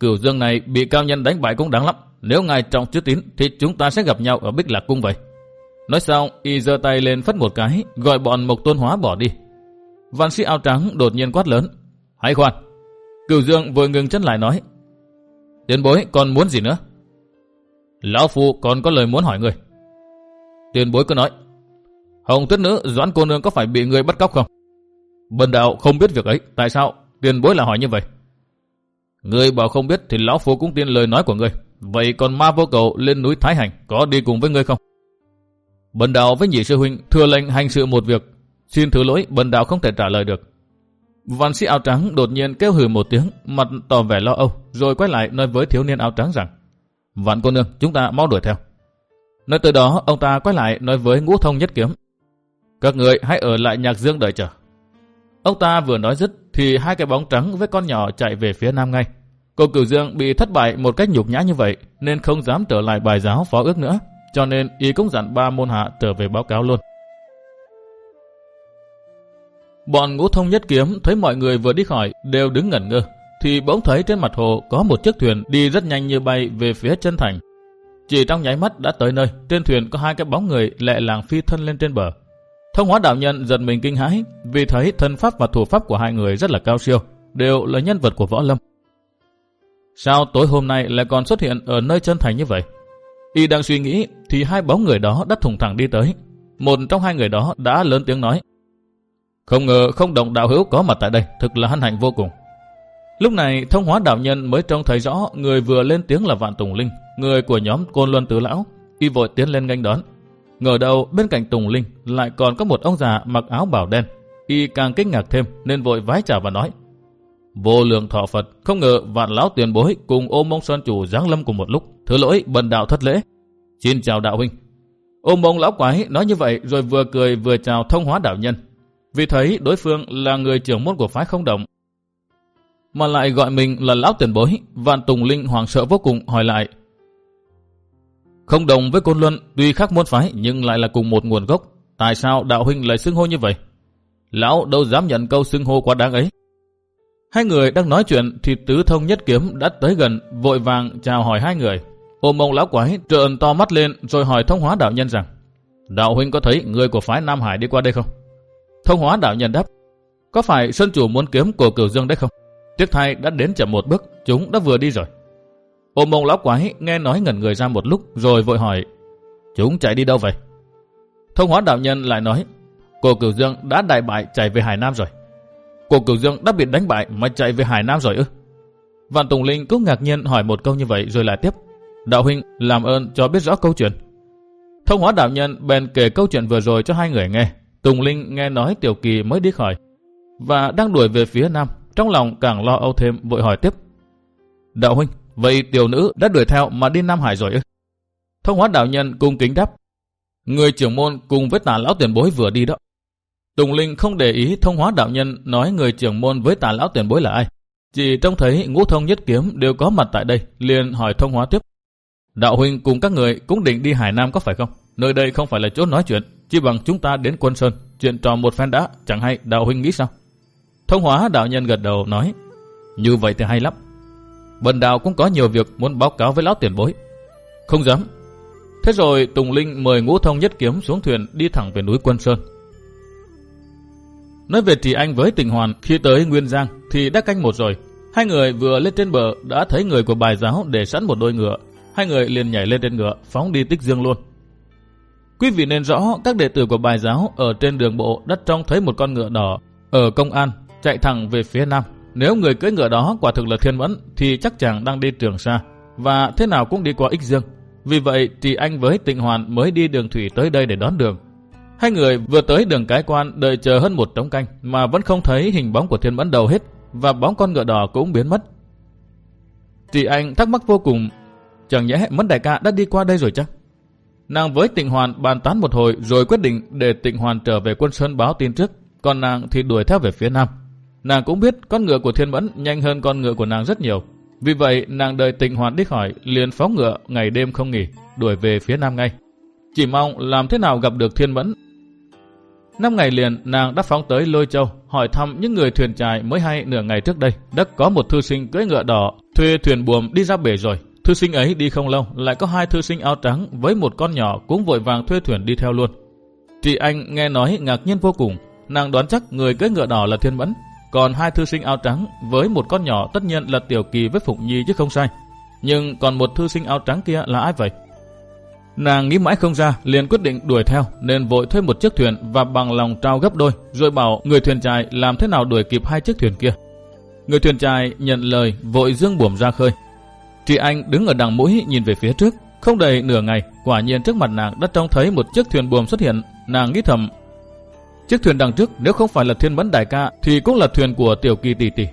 S1: Cửu dương này bị cao nhân đánh bại cũng đáng lắm. Nếu ngài trọng chữ tín thì chúng ta sẽ gặp nhau ở Bích Lạc Cung vậy. Nói xong, y giơ tay lên phất một cái, gọi bọn Mộc Tôn Hóa bỏ đi. Văn sĩ áo trắng đột nhiên quát lớn. Hãy khoan. Cửu dương vừa ngừng chân lại nói. Tiền bối còn muốn gì nữa? Lão Phu còn có lời muốn hỏi người. Tiền bối cứ nói. Hồng tuyết nữ Doãn cô nương có phải bị người bắt cóc không? Bần đạo không biết việc ấy. Tại sao tiền bối lại hỏi như vậy? Người bảo không biết thì lão phu cũng tin lời nói của người. Vậy còn ma vô cầu lên núi Thái Hành có đi cùng với người không? Bần đạo với nhị sư huynh thừa lệnh hành sự một việc. Xin thứ lỗi, bần đạo không thể trả lời được. Văn sĩ áo trắng đột nhiên kêu hừ một tiếng, mặt tỏ vẻ lo âu, rồi quay lại nói với thiếu niên áo trắng rằng Vạn cô nương, chúng ta mau đuổi theo. Nói từ đó, ông ta quay lại nói với ngũ thông nhất kiếm. Các người hãy ở lại nhạc dương đợi chờ. Ông ta vừa nói dứt thì hai cái bóng trắng với con nhỏ chạy về phía nam ngay. Cô Cửu Dương bị thất bại một cách nhục nhã như vậy nên không dám trở lại bài giáo phó ước nữa. Cho nên y cũng dặn ba môn hạ trở về báo cáo luôn. Bọn ngũ thông nhất kiếm thấy mọi người vừa đi khỏi đều đứng ngẩn ngơ. thì bỗng thấy trên mặt hồ có một chiếc thuyền đi rất nhanh như bay về phía chân thành. Chỉ trong nháy mắt đã tới nơi, trên thuyền có hai cái bóng người lẹ làng phi thân lên trên bờ. Thông hóa đạo nhân giật mình kinh hãi vì thấy thân pháp và thủ pháp của hai người rất là cao siêu, đều là nhân vật của võ lâm. Sao tối hôm nay lại còn xuất hiện ở nơi chân thành như vậy? Y đang suy nghĩ thì hai bóng người đó đã thùng thẳng đi tới. Một trong hai người đó đã lớn tiếng nói. Không ngờ không đồng đạo hữu có mặt tại đây, thực là hân hạnh vô cùng. Lúc này thông hóa đạo nhân mới trông thấy rõ người vừa lên tiếng là Vạn Tùng Linh, người của nhóm Côn Luân Tứ Lão. Y vội tiến lên nghênh đón. Ngờ đầu bên cạnh Tùng Linh lại còn có một ông già mặc áo bảo đen. Y càng kinh ngạc thêm nên vội vái chào và nói. Vô lượng thọ Phật, không ngờ vạn lão tiền bối cùng ôm mông sơn chủ giáng lâm cùng một lúc. Thứ lỗi bần đạo thất lễ. Xin chào đạo huynh. Ôm mông lão quái nói như vậy rồi vừa cười vừa chào thông hóa đạo nhân. Vì thấy đối phương là người trưởng môn của phái không động. Mà lại gọi mình là lão tiền bối, vạn tùng linh hoàng sợ vô cùng hỏi lại. Không đồng với Côn Luân, tuy khác môn phái nhưng lại là cùng một nguồn gốc. Tại sao đạo huynh lại xưng hô như vậy? Lão đâu dám nhận câu xưng hô quá đáng ấy. Hai người đang nói chuyện thì tứ thông nhất kiếm đã tới gần, vội vàng chào hỏi hai người. Ôm ông lão quái trợn to mắt lên rồi hỏi thông hóa đạo nhân rằng Đạo huynh có thấy người của phái Nam Hải đi qua đây không? Thông hóa đạo nhân đáp Có phải Sơn Chủ muốn kiếm cổ cửu dương đấy không? Tiếc thay đã đến chậm một bước, chúng đã vừa đi rồi. Ôm mông lão quái nghe nói ngẩn người ra một lúc rồi vội hỏi Chúng chạy đi đâu vậy? Thông hóa đạo nhân lại nói Cổ cửu dương đã đại bại chạy về Hải Nam rồi. Cổ cửu dương đã bị đánh bại mà chạy về Hải Nam rồi ư? Vạn Tùng Linh cũng ngạc nhiên hỏi một câu như vậy rồi lại tiếp. Đạo huynh làm ơn cho biết rõ câu chuyện. Thông hóa đạo nhân bèn kể câu chuyện vừa rồi cho hai người nghe. Tùng Linh nghe nói Tiểu Kỳ mới đi khỏi và đang đuổi về phía Nam. Trong lòng càng lo âu thêm vội hỏi tiếp. Đạo huynh, vậy tiểu nữ đã đuổi theo mà đi Nam Hải rồi ư? Thông hóa đạo nhân cung kính đáp. Người trưởng môn cùng với tà lão tiền bối vừa đi đó. Tùng Linh không để ý thông hóa đạo nhân nói người trưởng môn với tà lão tiền bối là ai. Chỉ trông thấy ngũ thông nhất kiếm đều có mặt tại đây, liền hỏi thông hóa tiếp. Đạo huynh cùng các người cũng định đi Hải Nam có phải không? Nơi đây không phải là chỗ nói chuyện, chỉ bằng chúng ta đến quân sơn, chuyện trò một phen đã, chẳng hay đạo huynh nghĩ sao? Thông hóa đạo nhân gật đầu nói, như vậy thì hay lắm. Bần đạo cũng có nhiều việc muốn báo cáo với lão tiền bối. Không dám. Thế rồi Tùng Linh mời ngũ thông nhất kiếm xuống thuyền đi thẳng về núi Quân Sơn. Nói về Trì Anh với tình hoàn khi tới Nguyên Giang thì đã canh một rồi. Hai người vừa lên trên bờ đã thấy người của bài giáo để sẵn một đôi ngựa. Hai người liền nhảy lên trên ngựa phóng đi tích dương luôn. Quý vị nên rõ các đệ tử của bài giáo ở trên đường bộ đã trông thấy một con ngựa đỏ ở công an chạy thẳng về phía nam. Nếu người cưỡi ngựa đó quả thực là thiên mẫn thì chắc chàng đang đi trường xa và thế nào cũng đi qua ích dương. Vì vậy thì Anh với Tịnh Hoàn mới đi đường thủy tới đây để đón đường. Hai người vừa tới đường cái quan đợi chờ hơn một trống canh mà vẫn không thấy hình bóng của thiên mẫn đầu hết và bóng con ngựa đỏ cũng biến mất. thì Anh thắc mắc vô cùng, chẳng nhẽ mẫn đại ca đã đi qua đây rồi chắc? Nàng với Tịnh Hoàn bàn tán một hồi rồi quyết định để Tịnh Hoàn trở về quân sơn báo tin trước, còn nàng thì đuổi theo về phía nam. Nàng cũng biết con ngựa của Thiên Mẫn nhanh hơn con ngựa của nàng rất nhiều. Vì vậy nàng đợi Tịnh Hoàn đi khỏi liền phóng ngựa ngày đêm không nghỉ, đuổi về phía nam ngay. Chỉ mong làm thế nào gặp được Thiên Mẫn. Năm ngày liền nàng đã phóng tới Lôi Châu hỏi thăm những người thuyền trài mới hay nửa ngày trước đây. Đã có một thư sinh cưỡi ngựa đỏ thuê thuyền buồm đi ra bể rồi. Thư sinh ấy đi không lâu, lại có hai thư sinh áo trắng với một con nhỏ cũng vội vàng thuê thuyền đi theo luôn. Chị Anh nghe nói ngạc nhiên vô cùng, nàng đoán chắc người cưỡi ngựa đỏ là Thiên Mẫn, còn hai thư sinh áo trắng với một con nhỏ tất nhiên là Tiểu Kỳ với Phụng Nhi chứ không sai. Nhưng còn một thư sinh áo trắng kia là ai vậy? Nàng nghĩ mãi không ra, liền quyết định đuổi theo, nên vội thuê một chiếc thuyền và bằng lòng trao gấp đôi, rồi bảo người thuyền trai làm thế nào đuổi kịp hai chiếc thuyền kia. Người thuyền trai nhận lời, vội dương buồm ra khơi, Chị Anh đứng ở đằng mũi nhìn về phía trước. Không đầy nửa ngày, quả nhiên trước mặt nàng đã trông thấy một chiếc thuyền buồm xuất hiện. Nàng nghĩ thầm, chiếc thuyền đằng trước nếu không phải là thiên bấn đại ca thì cũng là thuyền của tiểu kỳ tỷ tỷ.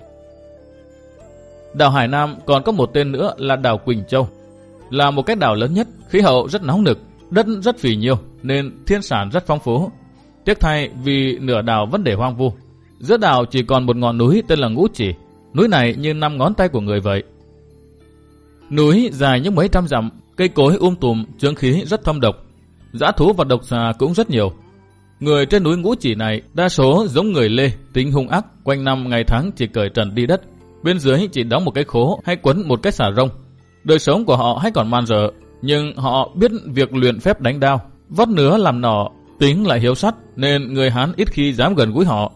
S1: Đảo Hải Nam còn có một tên nữa là đảo Quỳnh Châu. Là một cái đảo lớn nhất, khí hậu rất nóng nực, đất rất phì nhiêu nên thiên sản rất phong phú. Tiếc thay vì nửa đảo vẫn để hoang vu. Giữa đảo chỉ còn một ngọn núi tên là Ngũ Chỉ. Núi này như năm ngón tay của người vậy, Núi dài những mấy trăm dặm, cây cối um tùm, chướng khí rất thâm độc. Giã thú và độc xà cũng rất nhiều. Người trên núi ngũ chỉ này đa số giống người Lê, tính hung ác, quanh năm ngày tháng chỉ cởi trần đi đất. Bên dưới chỉ đóng một cái khố hay quấn một cái xà rông. Đời sống của họ hay còn man dở, nhưng họ biết việc luyện phép đánh đao, vắt nứa làm nỏ, tính lại hiếu sắt nên người Hán ít khi dám gần gũi họ.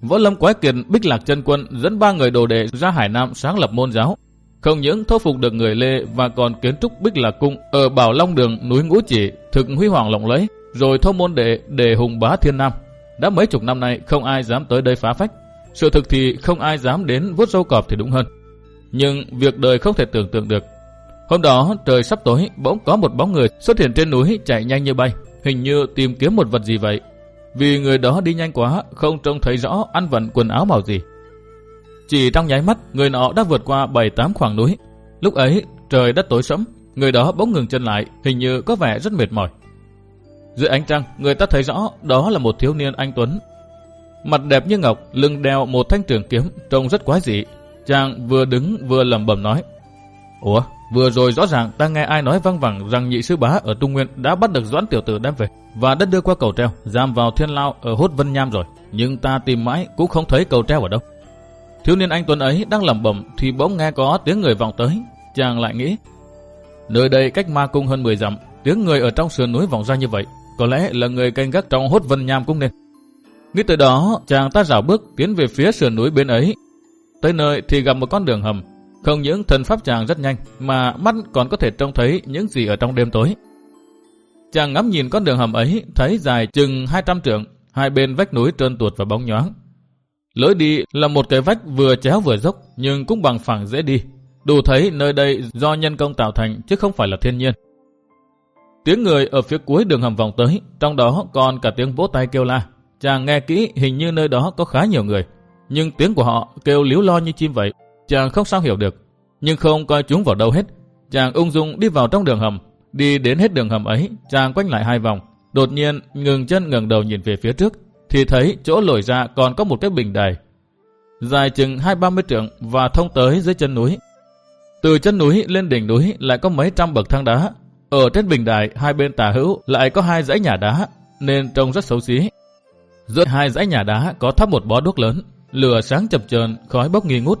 S1: Võ Lâm Quái Kiệt Bích Lạc chân Quân dẫn ba người đồ đệ ra Hải Nam sáng lập môn giáo. Không những thuyết phục được người Lê và còn kiến trúc Bích Lạc Cung ở Bảo Long Đường núi Ngũ Chỉ thực huy hoàng lộng lẫy, rồi thông môn đệ để hùng bá thiên nam. Đã mấy chục năm nay không ai dám tới đây phá phách. Sự thực thì không ai dám đến vuốt râu cọp thì đúng hơn. Nhưng việc đời không thể tưởng tượng được. Hôm đó trời sắp tối bỗng có một bóng người xuất hiện trên núi chạy nhanh như bay. Hình như tìm kiếm một vật gì vậy. Vì người đó đi nhanh quá không trông thấy rõ ăn vận quần áo màu gì. Chỉ trong nháy mắt người nọ đã vượt qua 7-8 khoảng núi. Lúc ấy trời đất tối sẫm. Người đó bỗng ngừng chân lại hình như có vẻ rất mệt mỏi. Dưới ánh trăng, người ta thấy rõ đó là một thiếu niên anh Tuấn. Mặt đẹp như ngọc, lưng đeo một thanh trường kiếm, trông rất quái dị. Chàng vừa đứng vừa lẩm bẩm nói. Ủa, vừa rồi rõ ràng ta nghe ai nói văng vẳng rằng nhị sư bá ở Trung Nguyên đã bắt được Doãn tiểu tử đem về và đã đưa qua cầu treo, giam vào thiên lao ở hốt Vân Nham rồi. Nhưng ta tìm mãi cũng không thấy cầu treo ở đâu. Thiếu niên anh Tuấn ấy đang lẩm bẩm thì bỗng nghe có tiếng người vọng tới. Chàng lại nghĩ, nơi đây cách ma cung hơn 10 dặm, tiếng người ở trong sườn núi vọng ra như vậy, có lẽ là người canh gác trong hốt vân nham cũng nên. Nghĩ tới đó, chàng ta rảo bước tiến về phía sườn núi bên ấy. Tới nơi thì gặp một con đường hầm. Không những thần pháp chàng rất nhanh, mà mắt còn có thể trông thấy những gì ở trong đêm tối. Chàng ngắm nhìn con đường hầm ấy, thấy dài chừng 200 trượng, hai bên vách núi trơn tuột và bóng nhoáng. Lối đi là một cái vách vừa chéo vừa dốc, nhưng cũng bằng phẳng dễ đi. Đủ thấy nơi đây do nhân công tạo thành chứ không phải là thiên nhiên. Tiếng người ở phía cuối đường hầm vòng tới, trong đó còn cả tiếng vỗ tay kêu la. Chàng nghe kỹ hình như nơi đó có khá nhiều người. Nhưng tiếng của họ kêu líu lo như chim vậy. Chàng không sao hiểu được. Nhưng không coi chúng vào đâu hết. Chàng ung dung đi vào trong đường hầm. Đi đến hết đường hầm ấy, chàng quanh lại hai vòng. Đột nhiên ngừng chân ngẩng đầu nhìn về phía trước. Thì thấy chỗ lồi ra còn có một cái bình đài. Dài chừng hai ba mươi trượng và thông tới dưới chân núi. Từ chân núi lên đỉnh núi lại có mấy trăm bậc thang đá ở trên bình đài hai bên tà hữu lại có hai dãy nhà đá nên trông rất xấu xí. Giữa hai dãy nhà đá có thắp một bó đuốc lớn, lửa sáng chập chờn, khói bốc nghi ngút.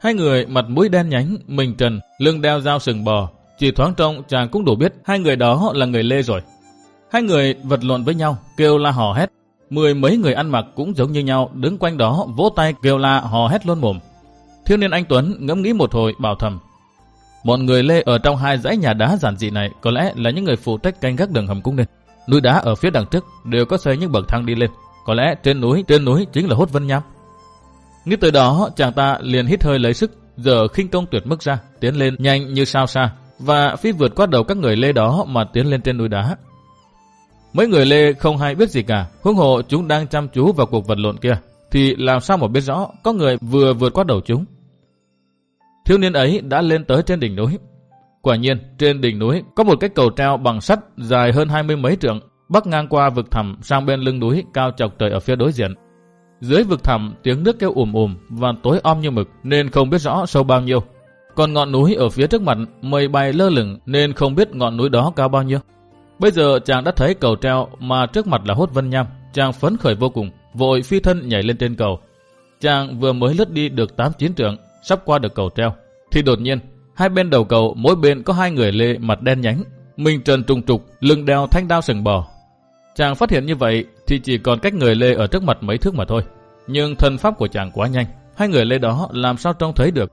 S1: Hai người mặt mũi đen nhánh, mình trần, lưng đeo dao sừng bò, chỉ thoáng trông chàng cũng đủ biết hai người đó là người Lê rồi. Hai người vật lộn với nhau, kêu la hò hét. Mười mấy người ăn mặc cũng giống như nhau, đứng quanh đó vỗ tay kêu la hò hét luôn mồm. Thiếu niên anh Tuấn ngẫm nghĩ một hồi bảo thầm. Bọn người Lê ở trong hai dãy nhà đá giản dị này có lẽ là những người phụ trách canh gác đường hầm cung nên. Núi đá ở phía đằng trước đều có xây những bậc thang đi lên. Có lẽ trên núi, trên núi chính là hốt vân nham. Nghĩ tới đó, chàng ta liền hít hơi lấy sức, giờ khinh công tuyệt mức ra, tiến lên nhanh như sao xa, và phi vượt qua đầu các người Lê đó mà tiến lên trên núi đá. Mấy người Lê không hay biết gì cả, huống hộ chúng đang chăm chú vào cuộc vật lộn kia, thì làm sao mà biết rõ có người vừa vượt qua đầu chúng. Thiếu niên ấy đã lên tới trên đỉnh núi. Quả nhiên, trên đỉnh núi có một cái cầu treo bằng sắt dài hơn hai mươi mấy trượng, bắc ngang qua vực thẳm sang bên lưng núi cao chọc trời ở phía đối diện. Dưới vực thẳm tiếng nước kêu ùm ùm và tối om như mực nên không biết rõ sâu bao nhiêu. Còn ngọn núi ở phía trước mặt mây bay lơ lửng nên không biết ngọn núi đó cao bao nhiêu. Bây giờ chàng đã thấy cầu treo mà trước mặt là hốt vân nham. Chàng phấn khởi vô cùng, vội phi thân nhảy lên trên cầu. Chàng vừa mới lướt đi được 8-9 trượng sắp qua được cầu treo, thì đột nhiên, hai bên đầu cầu mỗi bên có hai người lê mặt đen nhánh, mình trần trùng trục, lưng đeo thanh đao sừng bò. Chàng phát hiện như vậy thì chỉ còn cách người lê ở trước mặt mấy thước mà thôi. Nhưng thân pháp của chàng quá nhanh, hai người lê đó làm sao trông thấy được.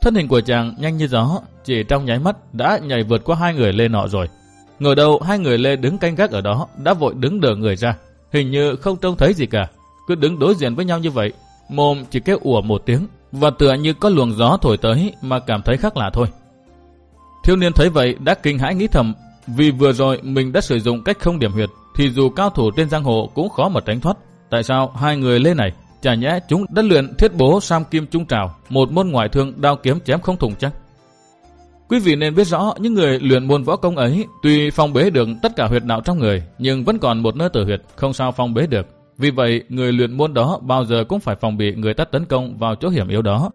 S1: Thân hình của chàng nhanh như gió, chỉ trong nháy mắt đã nhảy vượt qua hai người lê nọ rồi. Ngờ đầu hai người lê đứng canh gác ở đó đã vội đứng đờ người ra, hình như không trông thấy gì cả. Cứ đứng đối diện với nhau như vậy, mồm chỉ kêu ủa một tiếng và tựa như có luồng gió thổi tới mà cảm thấy khác lạ thôi. Thiếu niên thấy vậy đã kinh hãi nghĩ thầm, vì vừa rồi mình đã sử dụng cách không điểm huyệt, thì dù cao thủ trên giang hồ cũng khó mà tránh thoát. Tại sao hai người lê này, chả nhẽ chúng đã luyện thiết bố sam kim trung trào, một môn ngoại thương đao kiếm chém không thủng chắc? Quý vị nên biết rõ những người luyện môn võ công ấy tuy phong bế được tất cả huyệt đạo trong người nhưng vẫn còn một nơi tử huyệt không sao phong bế được vì vậy, người luyện môn đó bao giờ cũng phải phòng bị người ta tấn công vào chỗ hiểm yếu đó.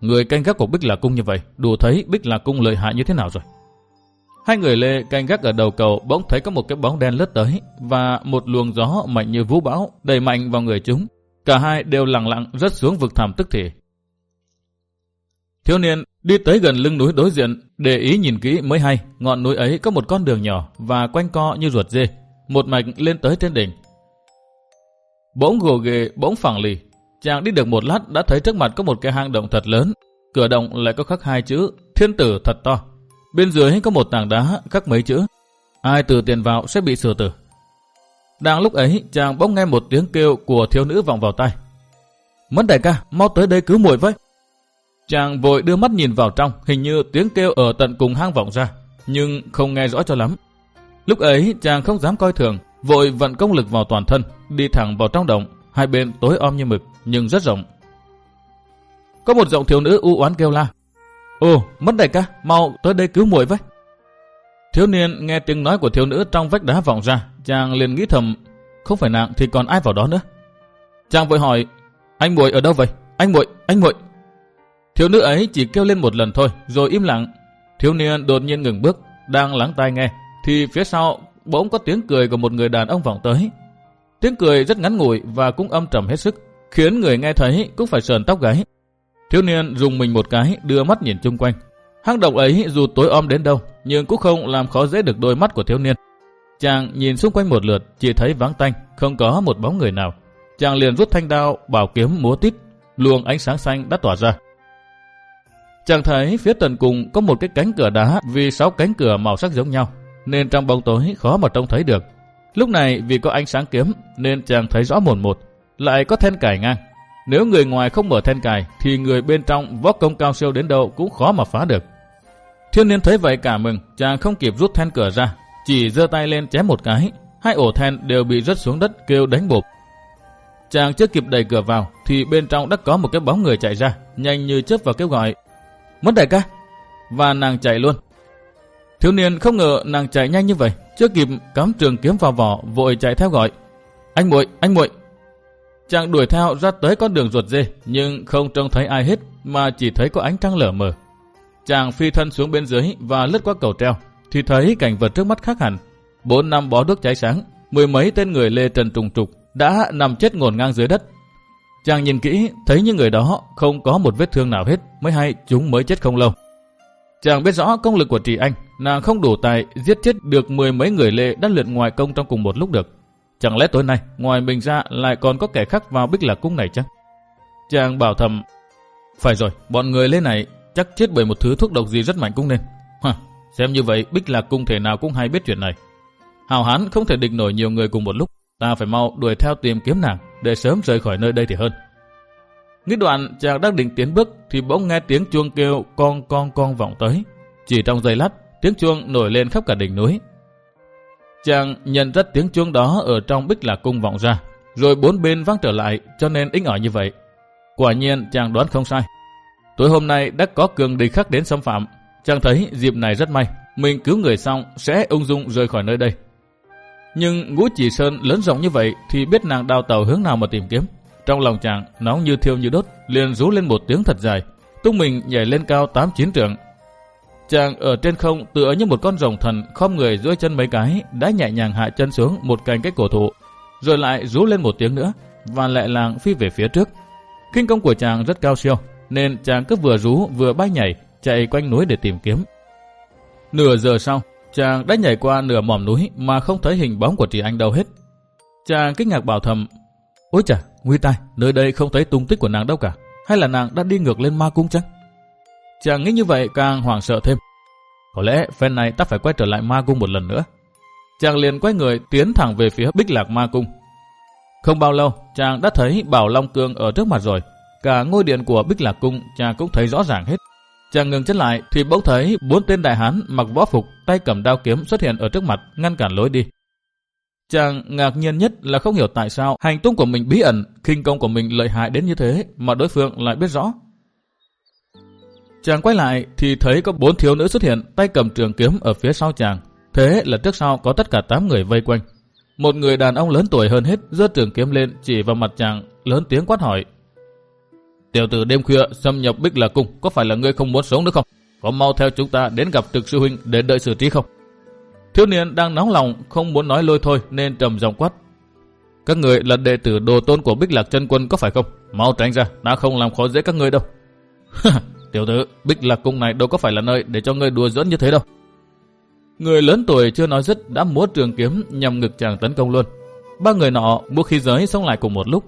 S1: Người canh gác của Bích Lạc Cung như vậy, đủ thấy Bích Lạc Cung lợi hại như thế nào rồi. Hai người lê canh gác ở đầu cầu bỗng thấy có một cái bóng đen lướt tới và một luồng gió mạnh như vũ bão đẩy mạnh vào người chúng. Cả hai đều lặng lặng rớt xuống vực thẳm tức thì. Thiếu niên đi tới gần lưng núi đối diện, để ý nhìn kỹ mới hay, ngọn núi ấy có một con đường nhỏ và quanh co như ruột dê, một mạch lên tới trên đỉnh. Bỗng gồ ghề, bỗng phẳng lì. Chàng đi được một lát đã thấy trước mặt có một cái hang động thật lớn. Cửa động lại có khắc hai chữ thiên tử thật to. Bên dưới có một tảng đá khắc mấy chữ. Ai từ tiền vào sẽ bị xử tử. Đang lúc ấy, chàng bỗng nghe một tiếng kêu của thiếu nữ vọng vào tai. Mất đại ca, mau tới đây cứu muội với. Chàng vội đưa mắt nhìn vào trong, hình như tiếng kêu ở tận cùng hang vọng ra, nhưng không nghe rõ cho lắm. Lúc ấy, chàng không dám coi thường, vội vận công lực vào toàn thân, đi thẳng vào trong động, hai bên tối om như mực, nhưng rất rộng. Có một giọng thiếu nữ u oán kêu la. Ồ, mất đại ca, mau tới đây cứu muội với. Thiếu niên nghe tiếng nói của thiếu nữ trong vách đá vọng ra, chàng liền nghĩ thầm, không phải nàng thì còn ai vào đó nữa. Chàng vội hỏi, anh muội ở đâu vậy? Anh muội, anh muội. Thiếu nữ ấy chỉ kêu lên một lần thôi, rồi im lặng. Thiếu niên đột nhiên ngừng bước, đang lắng tai nghe, thì phía sau bỗng có tiếng cười của một người đàn ông vọng tới. Tiếng cười rất ngắn ngủi và cũng âm trầm hết sức, khiến người nghe thấy cũng phải sờn tóc gáy. Thiếu niên dùng mình một cái, đưa mắt nhìn chung quanh. Hang động ấy dù tối om đến đâu, nhưng cũng không làm khó dễ được đôi mắt của thiếu niên. Chàng nhìn xung quanh một lượt, chỉ thấy vắng tanh, không có một bóng người nào. Chàng liền rút thanh đao, bảo kiếm múa tít, luồng ánh sáng xanh đã tỏa ra. Chàng thấy phía tận cùng có một cái cánh cửa đá vì sáu cánh cửa màu sắc giống nhau, nên trong bóng tối khó mà trông thấy được. Lúc này vì có ánh sáng kiếm nên chàng thấy rõ một một, lại có then cài ngang. Nếu người ngoài không mở then cài thì người bên trong võ công cao siêu đến đâu cũng khó mà phá được. Thiếu niên thấy vậy cả mừng, chàng không kịp rút then cửa ra, chỉ giơ tay lên chém một cái, hai ổ then đều bị rớt xuống đất kêu đánh bộp. Chàng chưa kịp đẩy cửa vào thì bên trong đã có một cái bóng người chạy ra, nhanh như chớp vào kêu gọi. Mất đại ca! Và nàng chạy luôn. Thiếu niên không ngờ nàng chạy nhanh như vậy, chưa kịp cắm trường kiếm vào vỏ, vội chạy theo gọi. Anh muội, anh muội. Chàng đuổi theo ra tới con đường ruột dê, nhưng không trông thấy ai hết, mà chỉ thấy có ánh trăng lở mờ. Chàng phi thân xuống bên dưới và lướt qua cầu treo, thì thấy cảnh vật trước mắt khác hẳn. Bốn năm bó đuốc cháy sáng, mười mấy tên người lê trần trùng trục đã nằm chết ngổn ngang dưới đất. Chàng nhìn kỹ, thấy những người đó không có một vết thương nào hết, mới hay chúng mới chết không lâu. Chàng biết rõ công lực của Trì Anh, nàng không đủ tài giết chết được mười mấy người lệ đã lượt ngoài công trong cùng một lúc được. Chẳng lẽ tối nay, ngoài mình ra lại còn có kẻ khác vào bích lạc cung này chắc? Chàng bảo thầm, phải rồi, bọn người lê này chắc chết bởi một thứ thuốc độc gì rất mạnh cũng nên. Hả, xem như vậy bích lạc cung thể nào cũng hay biết chuyện này. Hào hán không thể địch nổi nhiều người cùng một lúc, ta phải mau đuổi theo tìm kiếm nàng để sớm rời khỏi nơi đây thì hơn. Nghĩ đoạn chàng đang định tiến bước thì bỗng nghe tiếng chuông kêu con con con vọng tới. Chỉ trong giây lát, tiếng chuông nổi lên khắp cả đỉnh núi. Chàng nhận ra tiếng chuông đó ở trong bích lạc cung vọng ra, rồi bốn bên vang trở lại cho nên inh ỏi như vậy. Quả nhiên chàng đoán không sai. Tối hôm nay đã có cường địch khác đến xâm phạm. Chàng thấy dịp này rất may, mình cứu người xong sẽ ung dung rời khỏi nơi đây. Nhưng ngũ chỉ sơn lớn rộng như vậy thì biết nàng đào tàu hướng nào mà tìm kiếm. Trong lòng chàng nóng như thiêu như đốt, liền rú lên một tiếng thật dài, tung mình nhảy lên cao tám chín trượng. Chàng ở trên không tựa như một con rồng thần khom người duỗi chân mấy cái, đã nhẹ nhàng hạ chân xuống một cành cái cổ thụ, rồi lại rú lên một tiếng nữa và lại làng phi về phía trước. Kinh công của chàng rất cao siêu, nên chàng cứ vừa rú vừa bay nhảy, chạy quanh núi để tìm kiếm. Nửa giờ sau, chàng đã nhảy qua nửa mỏm núi mà không thấy hình bóng của chị anh đâu hết. Chàng kinh ngạc bảo thầm, ôi chà, nguy tai, nơi đây không thấy tung tích của nàng đâu cả, hay là nàng đã đi ngược lên ma cung chăng? Chàng nghĩ như vậy càng hoảng sợ thêm. Có lẽ phen này ta phải quay trở lại ma cung một lần nữa. Chàng liền quay người tiến thẳng về phía bích lạc ma cung. Không bao lâu, chàng đã thấy Bảo Long Cương ở trước mặt rồi. Cả ngôi điện của bích lạc cung chàng cũng thấy rõ ràng hết. Chàng ngừng chân lại thì bỗng thấy bốn tên đại hán mặc võ phục, tay cầm đao kiếm xuất hiện ở trước mặt, ngăn cản lối đi. Chàng ngạc nhiên nhất là không hiểu tại sao hành tung của mình bí ẩn, khinh công của mình lợi hại đến như thế mà đối phương lại biết rõ. Chàng quay lại thì thấy có bốn thiếu nữ xuất hiện, tay cầm trường kiếm ở phía sau chàng. Thế là trước sau có tất cả 8 người vây quanh. Một người đàn ông lớn tuổi hơn hết giơ trường kiếm lên chỉ vào mặt chàng, lớn tiếng quát hỏi. Tiểu tử đêm khuya xâm nhập bích là cung, có phải là ngươi không muốn sống nữa không? Có mau theo chúng ta đến gặp trực sư huynh để đợi xử trí không? Thiếu niên đang nóng lòng, không muốn nói lôi thôi nên trầm giọng quát. Các người là đệ tử đồ tôn của bích lạc chân quân có phải không? Mau tránh ra, đã không làm khó dễ các người đâu. Tiểu tử, Bích Lạc Cung này đâu có phải là nơi để cho ngươi đùa dẫn như thế đâu. Người lớn tuổi chưa nói dứt đã múa trường kiếm nhằm ngực chàng tấn công luôn. Ba người nọ mua khí giới sống lại cùng một lúc.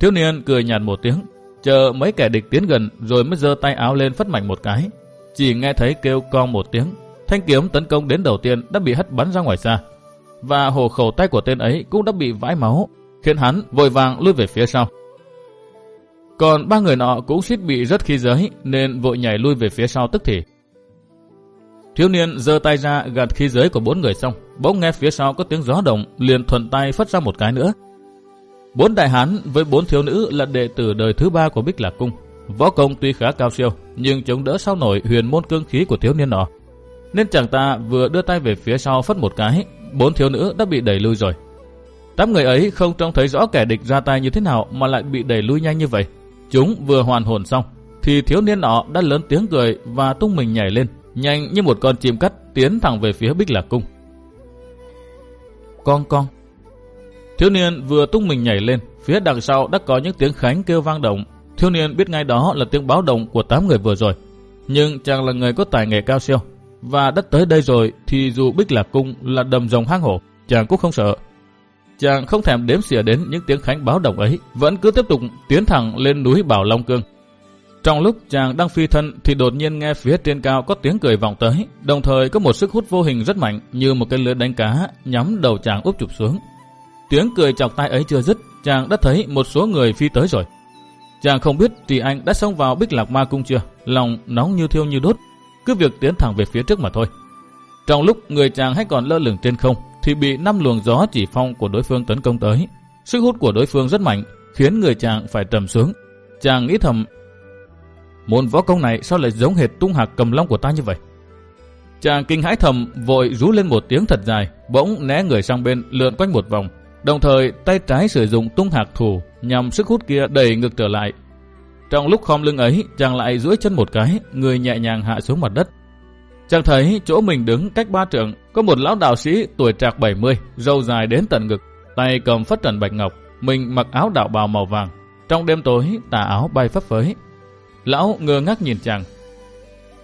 S1: Thiếu niên cười nhạt một tiếng, chờ mấy kẻ địch tiến gần rồi mới giơ tay áo lên phất mạnh một cái. Chỉ nghe thấy kêu con một tiếng, thanh kiếm tấn công đến đầu tiên đã bị hất bắn ra ngoài xa. Và hồ khẩu tay của tên ấy cũng đã bị vãi máu, khiến hắn vội vàng lùi về phía sau. Còn ba người nọ cũng suýt bị rất khí giới nên vội nhảy lui về phía sau tức thì. Thiếu niên giơ tay ra gạt khí giới của bốn người xong, bỗng nghe phía sau có tiếng gió động, liền thuận tay phất ra một cái nữa. Bốn đại hán với bốn thiếu nữ là đệ tử đời thứ ba của Bích Lạc Cung. Võ công tuy khá cao siêu, nhưng chống đỡ sau nổi huyền môn cương khí của thiếu niên nọ. Nên chàng ta vừa đưa tay về phía sau phất một cái, bốn thiếu nữ đã bị đẩy lui rồi. Tám người ấy không trông thấy rõ kẻ địch ra tay như thế nào mà lại bị đẩy lui nhanh như vậy. Chúng vừa hoàn hồn xong, thì thiếu niên nọ đã lớn tiếng cười và tung mình nhảy lên, nhanh như một con chim cắt tiến thẳng về phía Bích Lạc Cung. Con con. Thiếu niên vừa tung mình nhảy lên, phía đằng sau đã có những tiếng khánh kêu vang động. Thiếu niên biết ngay đó là tiếng báo động của tám người vừa rồi. Nhưng chàng là người có tài nghề cao siêu. Và đã tới đây rồi thì dù Bích Lạc Cung là đầm rồng hang hổ, chàng cũng không sợ. Chàng không thèm đếm xỉa đến những tiếng khánh báo động ấy, vẫn cứ tiếp tục tiến thẳng lên núi Bảo Long Cương. Trong lúc chàng đang phi thân thì đột nhiên nghe phía trên cao có tiếng cười vọng tới, đồng thời có một sức hút vô hình rất mạnh như một cái lưới đánh cá nhắm đầu chàng úp chụp xuống. Tiếng cười chọc tai ấy chưa dứt, chàng đã thấy một số người phi tới rồi. Chàng không biết Trì Anh đã xông vào Bích Lạc Ma Cung chưa, lòng nóng như thiêu như đốt, cứ việc tiến thẳng về phía trước mà thôi. Trong lúc người chàng hay còn lơ lửng trên không, thì bị năm luồng gió chỉ phong của đối phương tấn công tới. Sức hút của đối phương rất mạnh, khiến người chàng phải trầm xuống. Chàng nghĩ thầm, môn võ công này sao lại giống hệt tung hạc cầm long của ta như vậy? Chàng kinh hãi thầm, vội rú lên một tiếng thật dài, bỗng né người sang bên, lượn quanh một vòng. Đồng thời, tay trái sử dụng tung hạc thủ nhằm sức hút kia đẩy ngược trở lại. Trong lúc khom lưng ấy, chàng lại duỗi chân một cái, người nhẹ nhàng hạ xuống mặt đất. Chàng thấy chỗ mình đứng cách ba trượng có một lão đạo sĩ tuổi trạc 70, râu dài đến tận ngực, tay cầm phất trần bạch ngọc, mình mặc áo đạo bào màu vàng. Trong đêm tối, tà áo bay phấp phới. Lão ngơ ngác nhìn chàng.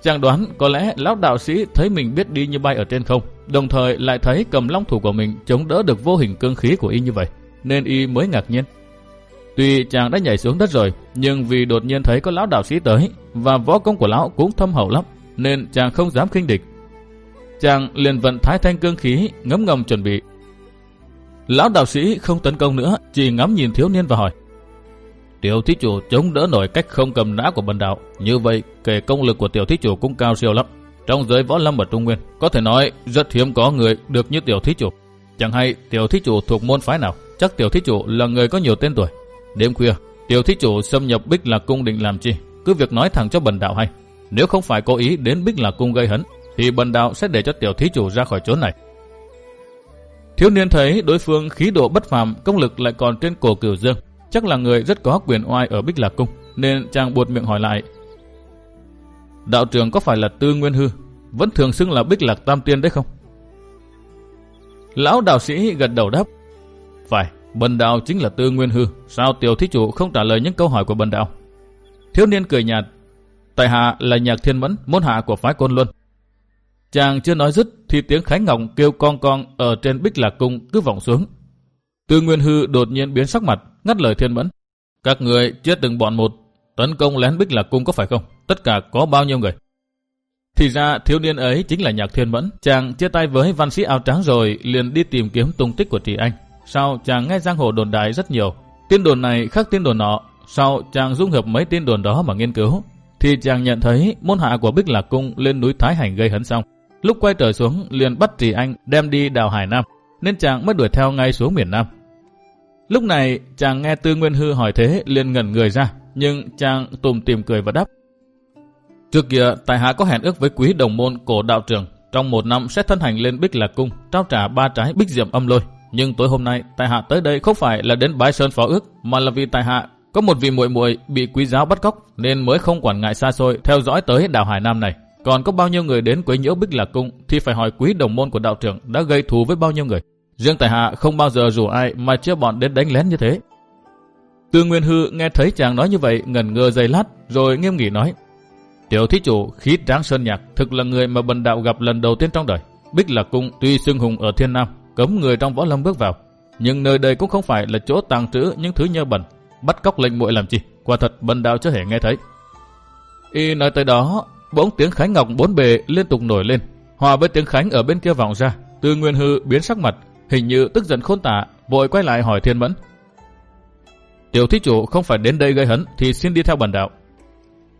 S1: Chàng đoán có lẽ lão đạo sĩ thấy mình biết đi như bay ở trên không, đồng thời lại thấy cầm long thủ của mình chống đỡ được vô hình cương khí của y như vậy, nên y mới ngạc nhiên. Tuy chàng đã nhảy xuống đất rồi, nhưng vì đột nhiên thấy có lão đạo sĩ tới, và võ công của lão cũng thâm hậu lắm, nên chàng không dám khinh địch. Chàng liền vận thái thanh cương khí, ngấm ngầm chuẩn bị. Lão đạo sĩ không tấn công nữa, chỉ ngắm nhìn thiếu niên và hỏi. Tiểu thí chủ chống đỡ nổi cách không cầm nã của bần đạo. Như vậy, kể công lực của tiểu thí chủ cũng cao siêu lắm. Trong giới võ lâm ở Trung Nguyên, có thể nói rất hiếm có người được như tiểu thí chủ. Chẳng hay tiểu thí chủ thuộc môn phái nào, chắc tiểu thí chủ là người có nhiều tên tuổi. Đêm khuya, tiểu thí chủ xâm nhập bích lạc cung định làm chi? Cứ việc nói thẳng cho bần đạo hay. Nếu không phải cố ý đến Bích Lạc Cung gây hấn, thì bần đạo sẽ để cho tiểu thí chủ ra khỏi chỗ này. Thiếu niên thấy đối phương khí độ bất phàm, công lực lại còn trên cổ cửu dương, chắc là người rất có quyền oai ở Bích Lạc Cung, nên chàng buột miệng hỏi lại. Đạo trưởng có phải là Tư Nguyên Hư, vẫn thường xưng là Bích Lạc Tam Tiên đấy không? Lão đạo sĩ gật đầu đáp. Phải, bần đạo chính là Tư Nguyên Hư, sao tiểu thí chủ không trả lời những câu hỏi của bần đạo? Thiếu niên cười nhạt, Tại hạ là nhạc thiên mẫn, môn hạ của phái côn luân. Chàng chưa nói dứt thì tiếng khánh ngọng kêu con con ở trên bích lạc cung cứ vọng xuống. Tư Nguyên Hư đột nhiên biến sắc mặt, ngắt lời thiên mẫn. Các người chết từng bọn một, tấn công lén bích lạc cung có phải không? Tất cả có bao nhiêu người? Thì ra thiếu niên ấy chính là nhạc thiên mẫn. Chàng chia tay với văn sĩ áo trắng rồi liền đi tìm kiếm tung tích của Trì Anh. Sau chàng nghe giang hồ đồn đại rất nhiều. Tin đồn này khác tin đồn nọ. Sau chàng dung hợp mấy tin đồn đó mà nghiên cứu thì chàng nhận thấy môn hạ của Bích Lạc Cung lên núi Thái Hành gây hấn xong. Lúc quay trở xuống liền bắt Trì Anh đem đi đào Hải Nam, nên chàng mới đuổi theo ngay xuống miền Nam. Lúc này chàng nghe Tư Nguyên Hư hỏi thế liền ngẩn người ra, nhưng chàng tùm tìm cười và đáp. Trước kia, Tài Hạ có hẹn ước với quý đồng môn cổ đạo trưởng, trong một năm sẽ thân hành lên Bích Lạc Cung, trao trả ba trái Bích Diệm âm lôi. Nhưng tối hôm nay, Tài Hạ tới đây không phải là đến bái sơn phó ước, mà là vì Tài Hạ có một vị muội muội bị quý giáo bắt cóc nên mới không quản ngại xa xôi theo dõi tới đảo Hải Nam này. Còn có bao nhiêu người đến quấy nhiễu Bích Lạc Cung thì phải hỏi quý đồng môn của đạo trưởng đã gây thù với bao nhiêu người. Riêng tại hạ không bao giờ rủ ai mà chưa bọn đến đánh lén như thế. Tư Nguyên Hư nghe thấy chàng nói như vậy ngẩn ngơ giây lát rồi nghiêm nghị nói. Tiểu thí chủ khí tráng sơn nhạc thực là người mà bần đạo gặp lần đầu tiên trong đời. Bích Lạc Cung tuy xưng hùng ở thiên nam, cấm người trong võ lâm bước vào. Nhưng nơi đây cũng không phải là chỗ tàng trữ những thứ nhơ bẩn, bắt cóc lệnh muội làm chi. Quả thật bần đạo chưa hề nghe thấy. Y nói tới đó, bỗng tiếng khánh ngọc bốn bề liên tục nổi lên, hòa với tiếng khánh ở bên kia vọng ra. Tư Nguyên Hư biến sắc mặt, hình như tức giận khôn tả, vội quay lại hỏi Thiên Mẫn. Tiểu thí chủ không phải đến đây gây hấn thì xin đi theo bản đạo.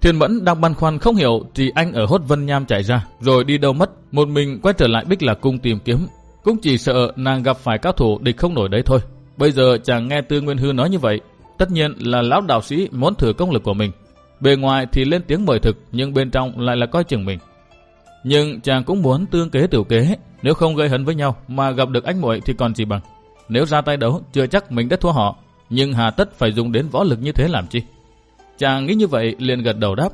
S1: Thiên Mẫn đang băn khoăn không hiểu thì anh ở hốt Vân Nham chạy ra, rồi đi đâu mất, một mình quay trở lại Bích Lạc Cung tìm kiếm. Cũng chỉ sợ nàng gặp phải cao thủ địch không nổi đấy thôi. Bây giờ chàng nghe Tư Nguyên Hư nói như vậy, tất nhiên là lão đạo sĩ muốn thử công lực của mình. Bề ngoài thì lên tiếng mời thực, nhưng bên trong lại là coi chừng mình. Nhưng chàng cũng muốn tương kế tiểu kế, nếu không gây hấn với nhau mà gặp được ách muội thì còn gì bằng. Nếu ra tay đấu, chưa chắc mình đã thua họ, nhưng hà tất phải dùng đến võ lực như thế làm chi. Chàng nghĩ như vậy liền gật đầu đáp.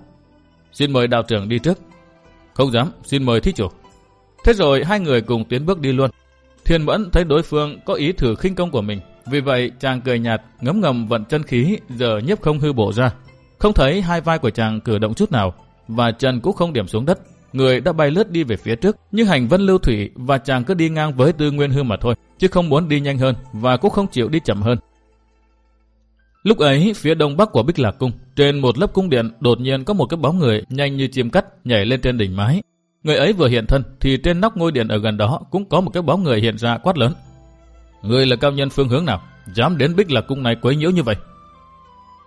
S1: Xin mời đạo trưởng đi trước. Không dám, xin mời thí chủ. Thế rồi hai người cùng tiến bước đi luôn. Thiên Mẫn thấy đối phương có ý thử khinh công của mình. Vì vậy chàng cười nhạt, ngấm ngầm vận chân khí, giờ nhấp không hư bộ ra. Không thấy hai vai của chàng cử động chút nào, và chân cũng không điểm xuống đất. Người đã bay lướt đi về phía trước, như hành vân lưu thủy và chàng cứ đi ngang với tư nguyên hư mà thôi, chứ không muốn đi nhanh hơn và cũng không chịu đi chậm hơn. Lúc ấy, phía đông bắc của Bích Lạc Cung, trên một lớp cung điện đột nhiên có một cái bóng người nhanh như chim cắt nhảy lên trên đỉnh mái. Người ấy vừa hiện thân thì trên nóc ngôi điện ở gần đó cũng có một cái bóng người hiện ra quát lớn. Người là cao nhân phương hướng nào? Dám đến Bích Lạc Cung này quấy nhiễu như vậy?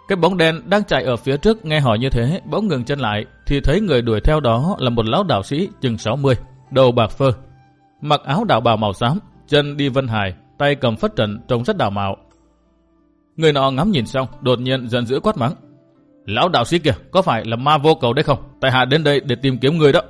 S1: Cái bóng đen đang chạy ở phía trước nghe hỏi như thế, bỗng ngừng chân lại thì thấy người đuổi theo đó là một lão đạo sĩ chừng 60, đầu bạc phơ, mặc áo đạo bào màu xám, chân đi vân hài, tay cầm phất trần trông rất đạo mạo, Người nọ ngắm nhìn xong, đột nhiên giận dữ quát mắng. Lão đạo sĩ kìa, có phải là ma vô cầu đấy không? Tại hạ đến đây để tìm kiếm người đó.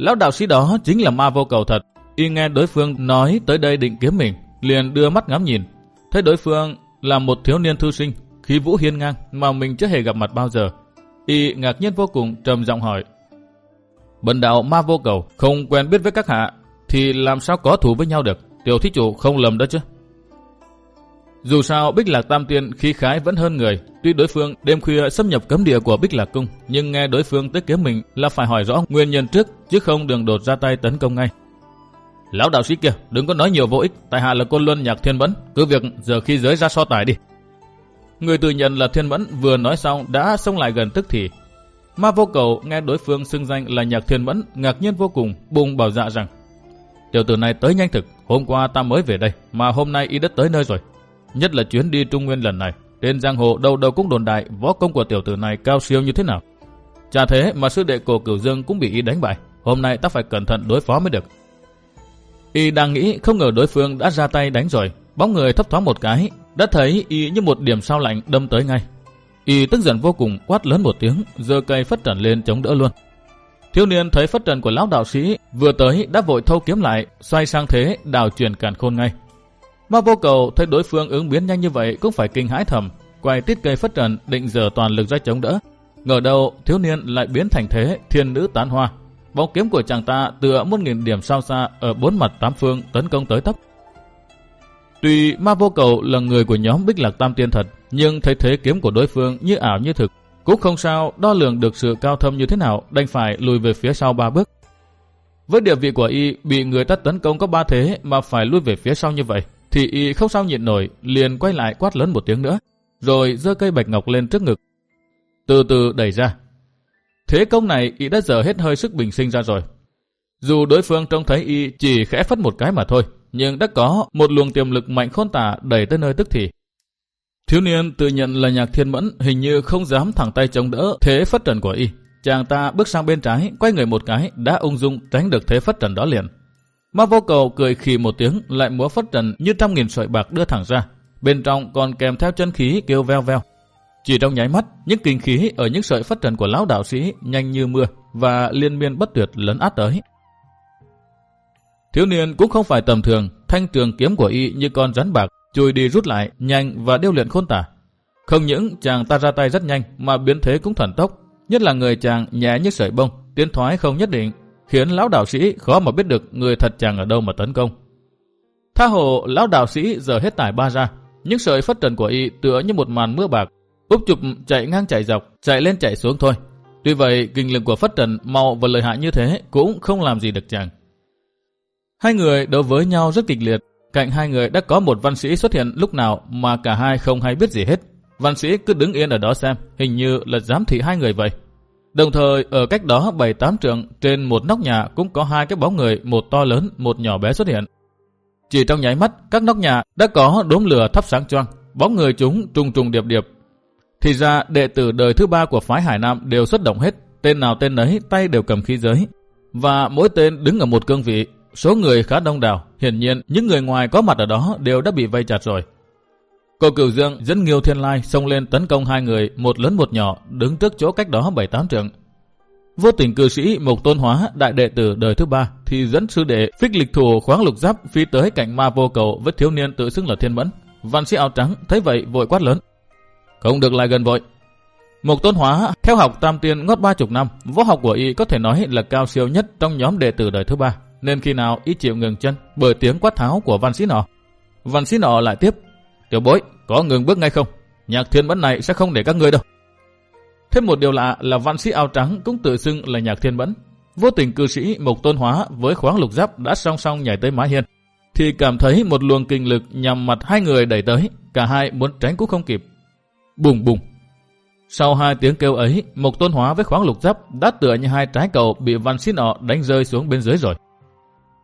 S1: Lão đạo sĩ đó chính là ma vô cầu thật. Y nghe đối phương nói tới đây định kiếm mình, liền đưa mắt ngắm nhìn. Thấy đối phương là một thiếu niên thư sinh, khí vũ hiên ngang mà mình chưa hề gặp mặt bao giờ. Y ngạc nhiên vô cùng trầm giọng hỏi. Bần đạo ma vô cầu, không quen biết với các hạ, thì làm sao có thù với nhau được? Tiểu thí chủ không lầm đó chứ. Dù sao Bích Lạc Tam Tiên khí khái vẫn hơn người, tuy đối phương đêm khuya xâm nhập cấm địa của Bích Lạc Cung, nhưng nghe đối phương tới kiếm mình là phải hỏi rõ nguyên nhân trước, chứ không đường đột ra tay tấn công ngay. Lão đạo sĩ kia, đừng có nói nhiều vô ích, tại hạ là côn luân nhạc thiên mẫn, cứ việc giờ khi giới ra so tài đi. Người tự nhận là thiên mẫn vừa nói xong đã xông lại gần tức thì. Ma vô cầu nghe đối phương xưng danh là nhạc thiên mẫn, ngạc nhiên vô cùng, bùng bảo dạ rằng Tiểu tử này tới nhanh thực, hôm qua ta mới về đây, mà hôm nay y đất tới nơi rồi, Nhất là chuyến đi Trung Nguyên lần này, trên giang hồ đâu đâu cũng đồn đại võ công của tiểu tử này cao siêu như thế nào. Chả thế mà sư đệ cổ cửu dương cũng bị y đánh bại. Hôm nay ta phải cẩn thận đối phó mới được. Y đang nghĩ không ngờ đối phương đã ra tay đánh rồi. Bóng người thấp thoáng một cái, đã thấy y như một điểm sao lạnh đâm tới ngay. Y tức giận vô cùng quát lớn một tiếng, giơ cây phất trần lên chống đỡ luôn. Thiếu niên thấy phất trần của lão đạo sĩ vừa tới đã vội thâu kiếm lại, xoay sang thế đào chuyển càn khôn ngay. Ma vô cầu thấy đối phương ứng biến nhanh như vậy cũng phải kinh hãi thầm, quay tiết cây phất trần định dở toàn lực ra chống đỡ. Ngờ đâu thiếu niên lại biến thành thế thiên nữ tán hoa. Bóng kiếm của chàng ta tựa một nghìn điểm sao xa ở bốn mặt tám phương tấn công tới tấp. Tuy ma vô cầu là người của nhóm Bích Lạc Tam Tiên thật, nhưng thấy thế kiếm của đối phương như ảo như thực. Cũng không sao đo lường được sự cao thâm như thế nào, đành phải lùi về phía sau ba bước. Với địa vị của y bị người ta tấn công có ba thế mà phải lùi về phía sau như vậy, thì y không sao nhịn nổi, liền quay lại quát lớn một tiếng nữa, rồi giơ cây bạch ngọc lên trước ngực. Từ từ đẩy ra. Thế công này y đã dở hết hơi sức bình sinh ra rồi. Dù đối phương trông thấy y chỉ khẽ phất một cái mà thôi, nhưng đã có một luồng tiềm lực mạnh khôn tả đẩy tới nơi tức thì. Thiếu niên tự nhận là nhạc thiên mẫn hình như không dám thẳng tay chống đỡ thế phất trần của y. Chàng ta bước sang bên trái, quay người một cái, đã ung dung tránh được thế phất trần đó liền. Ma vô cầu cười khì một tiếng lại múa phất trần như trăm nghìn sợi bạc đưa thẳng ra. Bên trong còn kèm theo chân khí kêu veo veo. Chỉ trong nháy mắt, những kinh khí ở những sợi phất trần của lão đạo sĩ nhanh như mưa và liên miên bất tuyệt lấn át tới. Thiếu niên cũng không phải tầm thường, thanh trường kiếm của y như con rắn bạc, chui đi rút lại, nhanh và điêu luyện khôn tả. Không những chàng ta ra tay rất nhanh mà biến thế cũng thần tốc, nhất là người chàng nhẹ như sợi bông, tiến thoái không nhất định, khiến lão đạo sĩ khó mà biết được người thật chàng ở đâu mà tấn công. Tha hồ lão đạo sĩ giờ hết tải ba ra, những sợi phất trần của y tựa như một màn mưa bạc, úp chụp chạy ngang chạy dọc, chạy lên chạy xuống thôi. Tuy vậy, kinh lực của Phất Trần mau và lợi hại như thế cũng không làm gì được chàng. Hai người đấu với nhau rất kịch liệt. Cạnh hai người đã có một văn sĩ xuất hiện lúc nào mà cả hai không hay biết gì hết. Văn sĩ cứ đứng yên ở đó xem, hình như là giám thị hai người vậy. Đồng thời ở cách đó 7-8 trượng trên một nóc nhà cũng có hai cái bóng người, một to lớn, một nhỏ bé xuất hiện. Chỉ trong nháy mắt, các nóc nhà đã có đốm lửa thắp sáng choang, bóng người chúng trùng trùng điệp điệp. Thì ra đệ tử đời thứ ba của phái Hải Nam đều xuất động hết, tên nào tên ấy tay đều cầm khí giới. Và mỗi tên đứng ở một cương vị, số người khá đông đảo, hiển nhiên những người ngoài có mặt ở đó đều đã bị vây chặt rồi. Cô Cửu Dương dẫn Nghiêu Thiên Lai xông lên tấn công hai người, một lớn một nhỏ, đứng trước chỗ cách đó bảy tám trượng. Vô tình cư sĩ mục Tôn Hóa, đại đệ tử đời thứ ba, thì dẫn sư đệ phích lịch thủ khoáng lục giáp phi tới cạnh ma vô cầu với thiếu niên tự xưng là thiên mẫn. Văn sĩ áo trắng thấy vậy vội quát lớn. Không được lại gần vội. mục Tôn Hóa theo học tam tiên ngót ba chục năm, võ học của y có thể nói là cao siêu nhất trong nhóm đệ tử đời thứ ba, nên khi nào y chịu ngừng chân bởi tiếng quát tháo của văn sĩ nọ. Văn sĩ nọ lại tiếp, tiểu bối, có ngừng bước ngay không? Nhạc thiên mẫn này sẽ không để các ngươi đâu. Thêm một điều lạ là văn sĩ áo trắng cũng tự xưng là nhạc thiên mẫn. Vô tình cư sĩ Mộc Tôn Hóa với khoáng lục giáp đã song song nhảy tới mái hiên. Thì cảm thấy một luồng kinh lực nhằm mặt hai người đẩy tới. Cả hai muốn tránh cũng không kịp. Bùng bùng. Sau hai tiếng kêu ấy, Mộc Tôn Hóa với khoáng lục giáp đã tựa như hai trái cầu bị văn sĩ nọ đánh rơi xuống bên dưới rồi.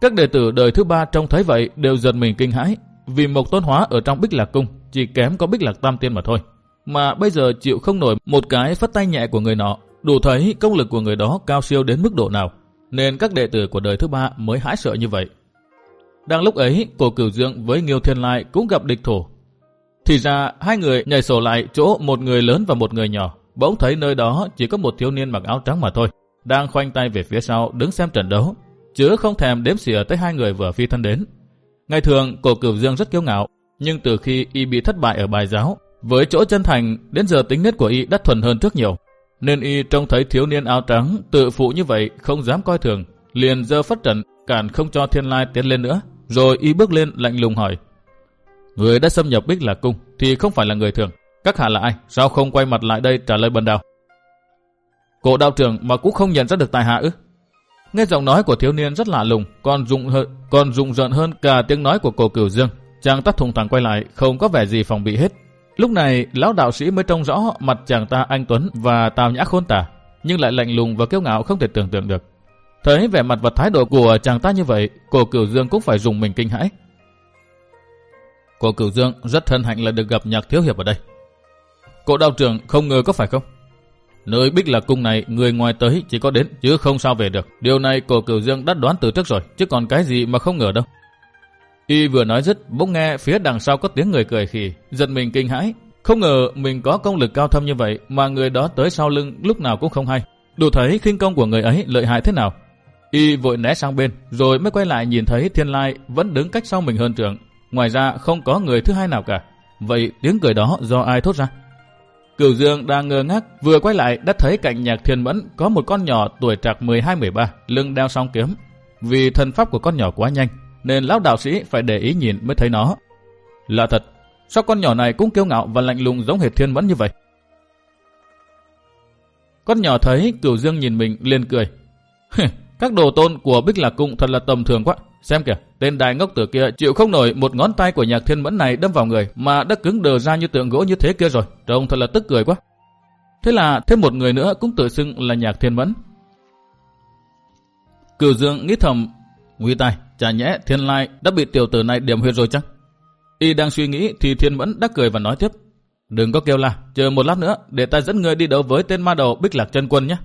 S1: Các đệ tử đời thứ ba trông thấy vậy đều giật mình kinh hãi, vì Mộc Tôn Hóa ở trong Bích Lạc Cung chỉ kém có Bích Lạc Tam Tiên mà thôi. Mà bây giờ chịu không nổi một cái phất tay nhẹ của người nọ, đủ thấy công lực của người đó cao siêu đến mức độ nào, nên các đệ tử của đời thứ ba mới hãi sợ như vậy. Đang lúc ấy, cổ cửu dương với Nghiêu Thiên Lai cũng gặp địch thủ. Thì ra, hai người nhảy sổ lại chỗ một người lớn và một người nhỏ, bỗng thấy nơi đó chỉ có một thiếu niên mặc áo trắng mà thôi, đang khoanh tay về phía sau đứng xem trận đấu, chứ không thèm đếm xỉa tới hai người vừa phi thân đến. Ngày thường, cổ cửu dương rất kiêu ngạo, nhưng từ khi y bị thất bại ở bài giáo, với chỗ chân thành, đến giờ tính nết của y đắt thuần hơn trước nhiều. Nên y trông thấy thiếu niên áo trắng tự phụ như vậy không dám coi thường, liền dơ phất trận, cản không cho thiên lai tiến lên nữa. Rồi y bước lên lạnh lùng hỏi. Người đã xâm nhập bích là cung thì không phải là người thường. Các hạ là ai? Sao không quay mặt lại đây trả lời bần đào? Cổ đạo trưởng mà cũng không nhận ra được tài hạ ư? Nghe giọng nói của thiếu niên rất lạ lùng, còn rụng hơn, còn rụng rợn hơn cả tiếng nói của cổ cửu dương. Chàng tắt thùng thẳng quay lại, không có vẻ gì phòng bị hết. Lúc này, lão đạo sĩ mới trông rõ mặt chàng ta anh Tuấn và tào nhã khôn tả, nhưng lại lạnh lùng và kiêu ngạo không thể tưởng tượng được. Thấy vẻ mặt và thái độ của chàng ta như vậy, cổ cửu dương cũng phải dùng mình kinh hãi. Cổ cửu dương rất thân hạnh là được gặp nhạc thiếu hiệp ở đây. Cổ đạo trưởng không ngờ có phải không? Nơi bích là cung này, người ngoài tới chỉ có đến chứ không sao về được. Điều này cổ cửu dương đã đoán từ trước rồi, chứ còn cái gì mà không ngờ đâu. Y vừa nói dứt, bỗng nghe phía đằng sau có tiếng người cười khỉ. giật mình kinh hãi. Không ngờ mình có công lực cao thâm như vậy mà người đó tới sau lưng lúc nào cũng không hay. Đủ thấy khinh công của người ấy lợi hại thế nào. Y vội né sang bên, rồi mới quay lại nhìn thấy thiên lai vẫn đứng cách sau mình hơn trưởng. Ngoài ra không có người thứ hai nào cả. Vậy tiếng cười đó do ai thốt ra? Cửu Dương đang ngơ ngác, vừa quay lại đã thấy cạnh nhạc thiên mẫn có một con nhỏ tuổi trạc 12-13, lưng đeo song kiếm. Vì thần pháp của con nhỏ quá nhanh, nên lão đạo sĩ phải để ý nhìn mới thấy nó. Là thật, sao con nhỏ này cũng kiêu ngạo và lạnh lùng giống hệt thiên mẫn như vậy? Con nhỏ thấy cửu dương nhìn mình liền cười. Các đồ tôn của Bích Lạc Cung thật là tầm thường quá. Xem kìa, tên đại ngốc tử kia chịu không nổi một ngón tay của nhạc thiên mẫn này đâm vào người mà đã cứng đờ ra như tượng gỗ như thế kia rồi. Trông thật là tức cười quá. Thế là thêm một người nữa cũng tự xưng là nhạc thiên mẫn. Cửu dương nghĩ thầm, nguy tai, chả nhẽ thiên lai đã bị tiểu tử này điểm huyệt rồi chăng? Y đang suy nghĩ thì thiên mẫn đã cười và nói tiếp. Đừng có kêu là chờ một lát nữa để ta dẫn người đi đấu với tên ma đầu Bích Lạc chân Quân nhé.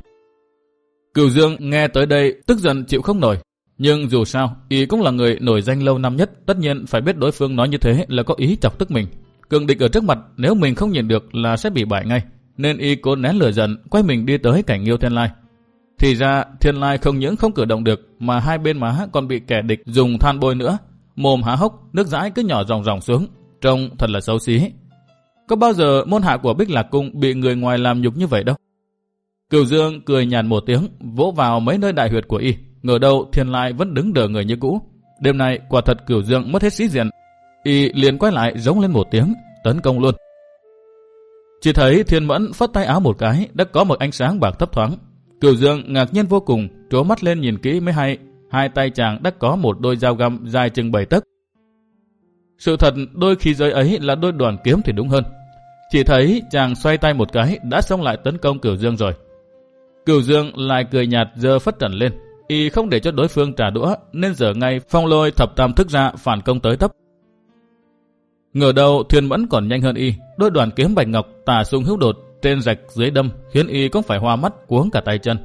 S1: Cửu Dương nghe tới đây tức giận chịu không nổi. Nhưng dù sao, y cũng là người nổi danh lâu năm nhất, tất nhiên phải biết đối phương nói như thế là có ý chọc tức mình. Cường địch ở trước mặt, nếu mình không nhìn được là sẽ bị bại ngay. Nên y cố nén lửa giận, quay mình đi tới cảnh Nghiêu Thiên Lai. Thì ra, Thiên Lai không những không cử động được, mà hai bên má còn bị kẻ địch dùng than bôi nữa. Mồm há hốc, nước dãi cứ nhỏ ròng ròng xuống, trông thật là xấu xí. Có bao giờ môn hạ của Bích Lạc Cung bị người ngoài làm nhục như vậy đâu? Cửu Dương cười nhàn một tiếng, vỗ vào mấy nơi đại huyệt của y. Ngờ đâu Thiên Lai vẫn đứng đờ người như cũ. Đêm nay quả thật Cửu Dương mất hết sĩ diện. Y liền quay lại giống lên một tiếng, tấn công luôn. Chỉ thấy thiên mẫn phất tay áo một cái, đã có một ánh sáng bạc thấp thoáng. Cửu dương ngạc nhiên vô cùng, trố mắt lên nhìn kỹ mới hay, hai tay chàng đã có một đôi dao găm dài chừng bảy tấc. Sự thật đôi khi giới ấy là đôi đoàn kiếm thì đúng hơn. Chỉ thấy chàng xoay tay một cái đã xông lại tấn công Cửu Dương rồi. Cửu Dương lại cười nhạt dơ phất trần lên. Y không để cho đối phương trả đũa, nên giờ ngay phong lôi thập tam thức ra phản công tới tấp. Ngờ đầu, thuyền mẫn còn nhanh hơn Y. Đôi đoàn kiếm bạch ngọc tả sung hữu đột trên rạch dưới đâm, khiến Y cũng phải hoa mắt cuống cả tay chân.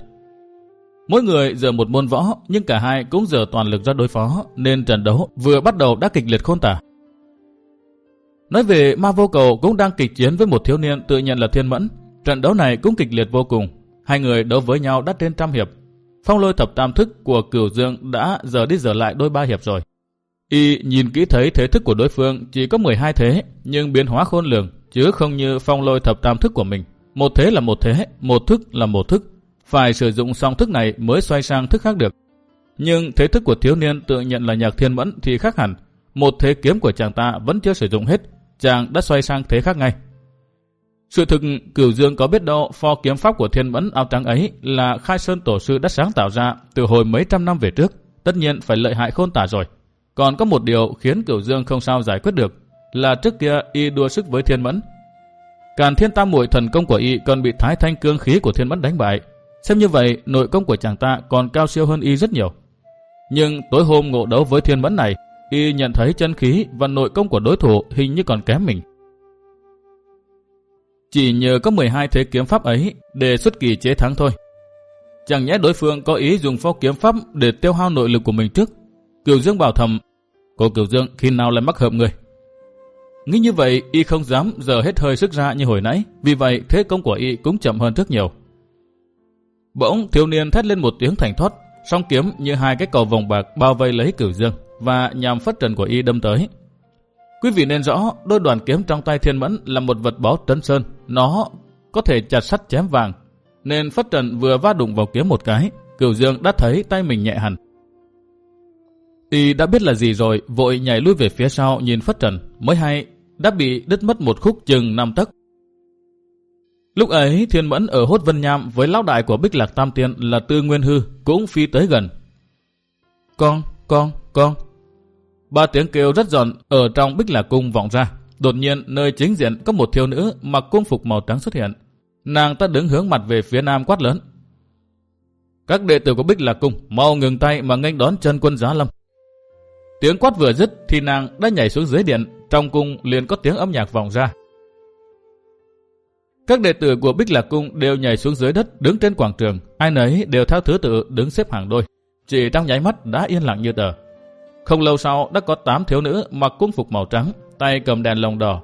S1: Mỗi người giờ một môn võ, nhưng cả hai cũng giờ toàn lực ra đối phó, nên trận đấu vừa bắt đầu đã kịch liệt khôn tả. Nói về ma vô cầu cũng đang kịch chiến với một thiếu niên tự nhận là thiên mẫn. Trận đấu này cũng kịch liệt vô cùng. Hai người đấu với nhau đã trên trăm hiệp. Phong lôi thập tam thức của cửu dương đã giờ đi giờ lại đôi ba hiệp rồi. Y nhìn kỹ thấy thế thức của đối phương chỉ có 12 thế, nhưng biến hóa khôn lường, chứ không như phong lôi thập tam thức của mình. Một thế là một thế, một thức là một thức. Phải sử dụng xong thức này mới xoay sang thức khác được. Nhưng thế thức của thiếu niên tự nhận là nhạc thiên mẫn thì khác hẳn. Một thế kiếm của chàng ta vẫn chưa sử dụng hết, chàng đã xoay sang thế khác ngay. Sự thực, Cửu Dương có biết đâu pho kiếm pháp của thiên mẫn áo trắng ấy là khai sơn tổ sư đã sáng tạo ra từ hồi mấy trăm năm về trước, tất nhiên phải lợi hại khôn tả rồi. Còn có một điều khiến Cửu Dương không sao giải quyết được, là trước kia y đua sức với thiên mẫn. Càn thiên tam muội thần công của y còn bị thái thanh cương khí của thiên mẫn đánh bại. Xem như vậy, nội công của chàng ta còn cao siêu hơn y rất nhiều. Nhưng tối hôm ngộ đấu với thiên mẫn này, y nhận thấy chân khí và nội công của đối thủ hình như còn kém mình. Chỉ nhờ có 12 thế kiếm pháp ấy để xuất kỳ chế thắng thôi. Chẳng nhẽ đối phương có ý dùng phó kiếm pháp để tiêu hao nội lực của mình trước. Kiều Dương bảo thầm, cô Kiều Dương khi nào lại mắc hợp người. Nghĩ như vậy, y không dám giờ hết hơi sức ra như hồi nãy, vì vậy thế công của y cũng chậm hơn rất nhiều. Bỗng thiếu niên thét lên một tiếng thành thoát, song kiếm như hai cái cầu vòng bạc bao vây lấy Cửu Dương và nhằm phất trần của y đâm tới. Quý vị nên rõ, đôi đoàn kiếm trong tay thiên mẫn là một vật báu trấn sơn. Nó có thể chặt sắt chém vàng. Nên phất trần vừa va đụng vào kiếm một cái, cửu dương đã thấy tay mình nhẹ hẳn. Y đã biết là gì rồi, vội nhảy lui về phía sau nhìn phất trần, mới hay đã bị đứt mất một khúc chừng năm tấc. Lúc ấy thiên mẫn ở hốt vân nham với lão đại của bích lạc tam tiên là tư nguyên hư cũng phi tới gần. Con, con, con, Ba tiếng kêu rất giòn ở trong bích lạc cung vọng ra. Đột nhiên nơi chính diện có một thiếu nữ mặc cung phục màu trắng xuất hiện. Nàng ta đứng hướng mặt về phía nam quát lớn. Các đệ tử của Bích Lạc Cung mau ngừng tay mà nghênh đón chân quân giá lâm. Tiếng quát vừa dứt thì nàng đã nhảy xuống dưới điện, trong cung liền có tiếng âm nhạc vọng ra. Các đệ tử của Bích Lạc Cung đều nhảy xuống dưới đất, đứng trên quảng trường, ai nấy đều theo thứ tự đứng xếp hàng đôi. Chỉ trong nháy mắt đã yên lặng như tờ. Không lâu sau đã có 8 thiếu nữ mặc cung phục màu trắng, tay cầm đèn lồng đỏ.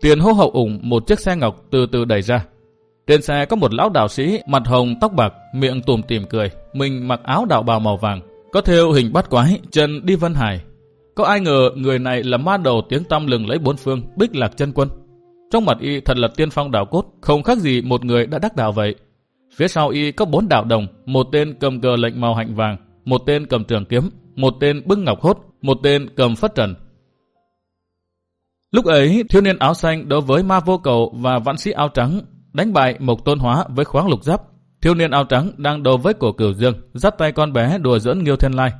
S1: Tiền hô hậu ủng một chiếc xe ngọc từ từ đẩy ra. Trên xe có một lão đạo sĩ mặt hồng tóc bạc, miệng tùm tìm cười, mình mặc áo đạo bào màu vàng, có theo hình bắt quái, chân đi vân hải. Có ai ngờ người này là ma đầu tiếng tăm lừng lấy bốn phương, bích lạc chân quân. Trong mặt y thật là tiên phong đạo cốt, không khác gì một người đã đắc đạo vậy. Phía sau y có bốn đạo đồng, một tên cầm cờ lệnh màu hạnh vàng, một tên cầm trường kiếm, một tên bưng ngọc hốt, một tên cầm phất trần. Lúc ấy, thiếu niên áo xanh đối với ma vô cầu và vãn sĩ áo trắng đánh bại một tôn hóa với khoáng lục giáp. Thiếu niên áo trắng đang đối với cổ cửu dương, dắt tay con bé đùa dẫn Nghiêu Thiên Lai.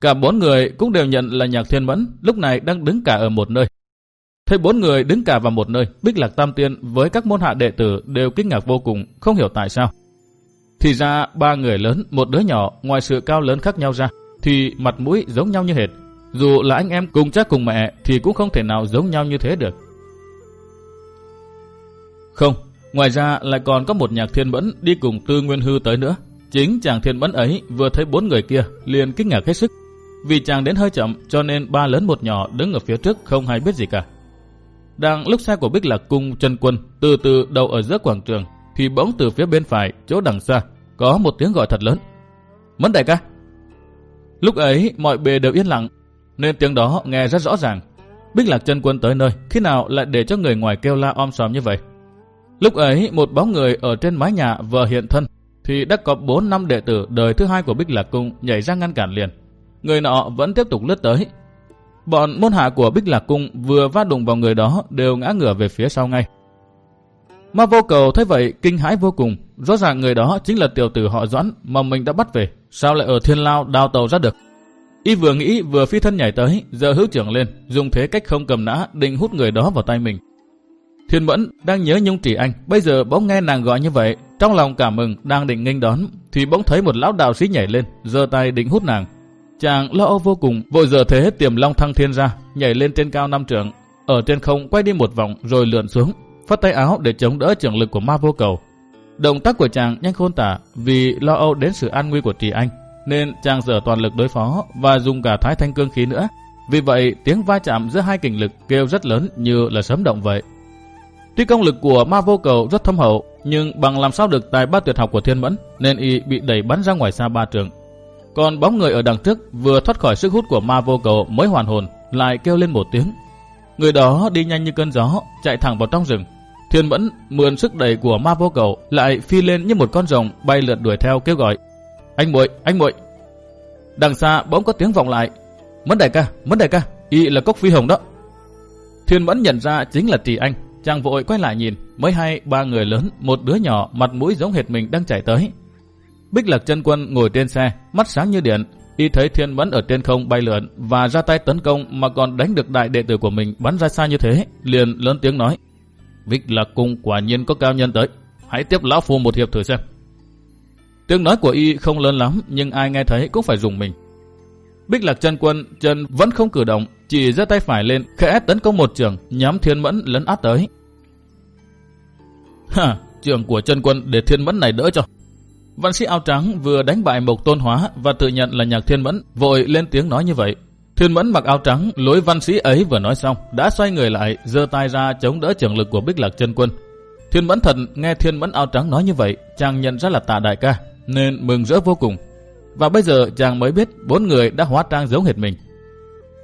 S1: Cả bốn người cũng đều nhận là nhạc thiên mẫn, lúc này đang đứng cả ở một nơi. Thấy bốn người đứng cả vào một nơi, Bích Lạc Tam Tiên với các môn hạ đệ tử đều kinh ngạc vô cùng, không hiểu tại sao. Thì ra ba người lớn, một đứa nhỏ, ngoài sự cao lớn khác nhau ra, thì mặt mũi giống nhau như hệt. Dù là anh em cùng cha cùng mẹ thì cũng không thể nào giống nhau như thế được. Không, ngoài ra lại còn có một nhạc thiên bẫn đi cùng Tư Nguyên Hư tới nữa. Chính chàng thiên bẫn ấy vừa thấy bốn người kia liền kinh ngạc hết sức. Vì chàng đến hơi chậm cho nên ba lớn một nhỏ đứng ở phía trước không hay biết gì cả. Đang lúc xe của Bích Lạc Cung chân quân từ từ đầu ở giữa quảng trường thì bỗng từ phía bên phải chỗ đằng xa có một tiếng gọi thật lớn. Mẫn đại ca, Lúc ấy mọi bề đều yên lặng, nên tiếng đó nghe rất rõ ràng. Bích Lạc chân quân tới nơi, khi nào lại để cho người ngoài kêu la om sòm như vậy? Lúc ấy một bóng người ở trên mái nhà vừa hiện thân, thì đã có 4 năm đệ tử đời thứ hai của Bích Lạc Cung nhảy ra ngăn cản liền. Người nọ vẫn tiếp tục lướt tới. Bọn môn hạ của Bích Lạc Cung vừa va đụng vào người đó đều ngã ngửa về phía sau ngay. Ma vô cầu thấy vậy kinh hãi vô cùng, rõ ràng người đó chính là tiểu tử họ Doãn mà mình đã bắt về, sao lại ở thiên lao đào tàu ra được. Y vừa nghĩ vừa phi thân nhảy tới, giờ hữu trưởng lên, dùng thế cách không cầm nã định hút người đó vào tay mình. Thiên Mẫn đang nhớ Nhung Trì Anh, bây giờ bỗng nghe nàng gọi như vậy, trong lòng cảm mừng đang định nghênh đón, thì bỗng thấy một lão đạo sĩ nhảy lên, giơ tay định hút nàng. Chàng lo âu vô cùng, vội giờ thế tiềm long thăng thiên ra, nhảy lên trên cao năm trượng, ở trên không quay đi một vòng rồi lượn xuống, phất tay áo để chống đỡ trường lực của ma vô cầu. Động tác của chàng nhanh khôn tả vì lo âu đến sự an nguy của Trì Anh, nên chàng dở toàn lực đối phó và dùng cả thái thanh cương khí nữa. Vì vậy, tiếng va chạm giữa hai kình lực kêu rất lớn như là sớm động vậy. Tuy công lực của ma vô cầu rất thâm hậu, nhưng bằng làm sao được tài ba tuyệt học của thiên mẫn, nên y bị đẩy bắn ra ngoài xa ba trường. Còn bóng người ở đằng trước vừa thoát khỏi sức hút của ma vô cầu mới hoàn hồn, lại kêu lên một tiếng. Người đó đi nhanh như cơn gió, chạy thẳng vào trong rừng. Thiên mẫn mượn sức đẩy của ma vô cầu lại phi lên như một con rồng bay lượn đuổi theo kêu gọi. Anh muội, anh muội. Đằng xa bỗng có tiếng vọng lại. Mẫn đại ca, mẫn đại ca, y là cốc phi hồng đó. Thiên mẫn nhận ra chính là tỷ Anh, Chàng vội quay lại nhìn, mới hay ba người lớn, một đứa nhỏ mặt mũi giống hệt mình đang chạy tới. Bích Lạc chân quân ngồi trên xe, mắt sáng như điện, y thấy thiên vẫn ở trên không bay lượn và ra tay tấn công mà còn đánh được đại đệ tử của mình bắn ra xa như thế, liền lớn tiếng nói. Bích Lạc cung quả nhiên có cao nhân tới, hãy tiếp lão phu một hiệp thử xem. Tiếng nói của y không lớn lắm nhưng ai nghe thấy cũng phải dùng mình. Bích Lạc chân quân chân vẫn không cử động, chỉ giơ tay phải lên, khẽ tấn công một trường, nhắm Thiên Mẫn lấn át tới. Ha, trường của chân quân để Thiên Mẫn này đỡ cho. Văn sĩ áo trắng vừa đánh bại Mộc Tôn Hóa và tự nhận là nhạc Thiên Mẫn, vội lên tiếng nói như vậy. Thiên Mẫn mặc áo trắng, lối văn sĩ ấy vừa nói xong, đã xoay người lại, giơ tay ra chống đỡ trường lực của Bích Lạc chân quân. Thiên Mẫn thần nghe Thiên Mẫn áo trắng nói như vậy, chàng nhận ra là tạ đại ca, nên mừng rỡ vô cùng. Và bây giờ chàng mới biết bốn người đã hóa trang giống hệt mình.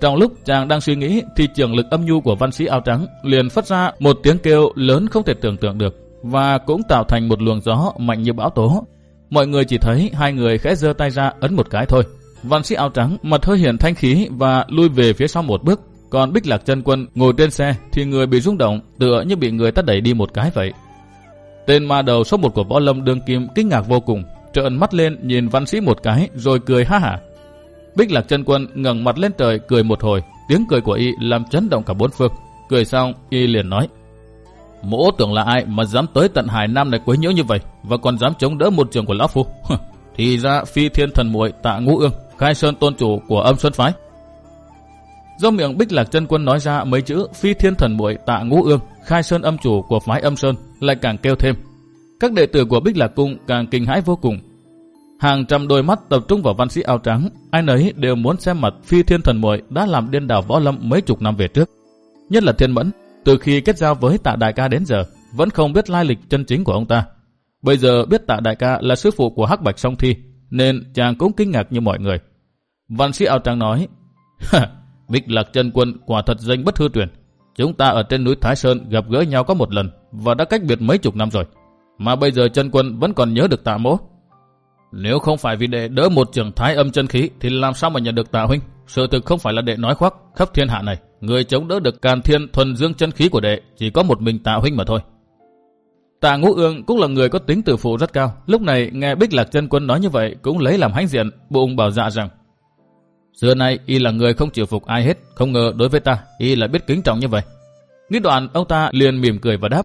S1: Trong lúc chàng đang suy nghĩ thì trường lực âm nhu của văn sĩ áo trắng liền phát ra một tiếng kêu lớn không thể tưởng tượng được và cũng tạo thành một luồng gió mạnh như bão tố. Mọi người chỉ thấy hai người khẽ giơ tay ra ấn một cái thôi. Văn sĩ áo trắng mặt hơi hiển thanh khí và lui về phía sau một bước. Còn Bích Lạc chân quân ngồi trên xe thì người bị rung động tựa như bị người ta đẩy đi một cái vậy. Tên ma đầu số một của võ lâm đương kim kinh ngạc vô cùng, trợn mắt lên nhìn văn sĩ một cái rồi cười ha hả. Bích Lạc chân quân ngẩng mặt lên trời cười một hồi, tiếng cười của y làm chấn động cả bốn phương. Cười xong, y liền nói: Mỗ tưởng là ai mà dám tới tận Hải Nam này quấy nhiễu như vậy và còn dám chống đỡ một trường của lão phu. Thì ra phi thiên thần muội tạ ngũ ương, khai sơn tôn chủ của âm xuân phái. Do miệng Bích Lạc chân quân nói ra mấy chữ phi thiên thần muội tạ ngũ ương, khai sơn âm chủ của phái âm sơn lại càng kêu thêm. Các đệ tử của Bích Lạc cung càng kinh hãi vô cùng, Hàng trăm đôi mắt tập trung vào văn sĩ áo trắng, ai nấy đều muốn xem mặt phi thiên thần muội đã làm điên đảo võ lâm mấy chục năm về trước. Nhất là thiên mẫn, từ khi kết giao với tạ đại ca đến giờ, vẫn không biết lai lịch chân chính của ông ta. Bây giờ biết tạ đại ca là sư phụ của hắc bạch song thi, nên chàng cũng kinh ngạc như mọi người. Văn sĩ áo trắng nói, Bích lạc chân quân quả thật danh bất hư truyền. Chúng ta ở trên núi Thái Sơn gặp gỡ nhau có một lần và đã cách biệt mấy chục năm rồi. Mà bây giờ chân quân vẫn còn nhớ được tạ mỗ. Nếu không phải vì đệ đỡ một trường thái âm chân khí thì làm sao mà nhận được tạ huynh? Sự thực không phải là đệ nói khoác khắp thiên hạ này. Người chống đỡ được càn thiên thuần dương chân khí của đệ chỉ có một mình tạ huynh mà thôi. Tạ Ngũ Ương cũng là người có tính tự phụ rất cao. Lúc này nghe Bích Lạc chân quân nói như vậy cũng lấy làm hãnh diện, bụng bảo dạ rằng Xưa nay y là người không chịu phục ai hết, không ngờ đối với ta y lại biết kính trọng như vậy. Nghĩ đoạn ông ta liền mỉm cười và đáp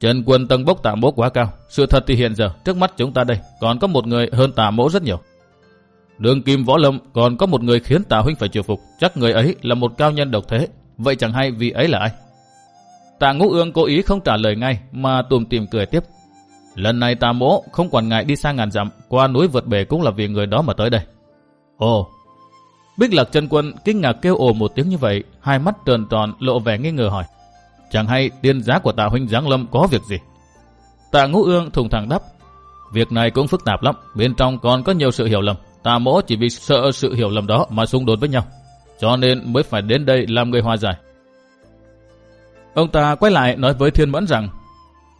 S1: Trần quân tân bốc tạ mỗ quá cao. Sự thật thì hiện giờ trước mắt chúng ta đây còn có một người hơn tạ mỗ rất nhiều. Đường kim võ lâm còn có một người khiến tạ huynh phải chịu phục. Chắc người ấy là một cao nhân độc thế. Vậy chẳng hay vì ấy là ai? Tạ ngũ ương cố ý không trả lời ngay mà tùm tìm cười tiếp. Lần này tạ mỗ không quản ngại đi sang ngàn dặm qua núi vượt bể cũng là vì người đó mà tới đây. Ồ! Bích lạc chân quân kinh ngạc kêu ồ một tiếng như vậy, hai mắt tròn tròn lộ vẻ nghi ngờ hỏi. Chẳng hay tiên giá của tạ huynh Giáng Lâm có việc gì? Tạ ngũ ương thùng thẳng đáp. Việc này cũng phức tạp lắm, bên trong còn có nhiều sự hiểu lầm. Tạ mỗ chỉ vì sợ sự hiểu lầm đó mà xung đột với nhau. Cho nên mới phải đến đây làm người hòa giải. Ông ta quay lại nói với thiên mẫn rằng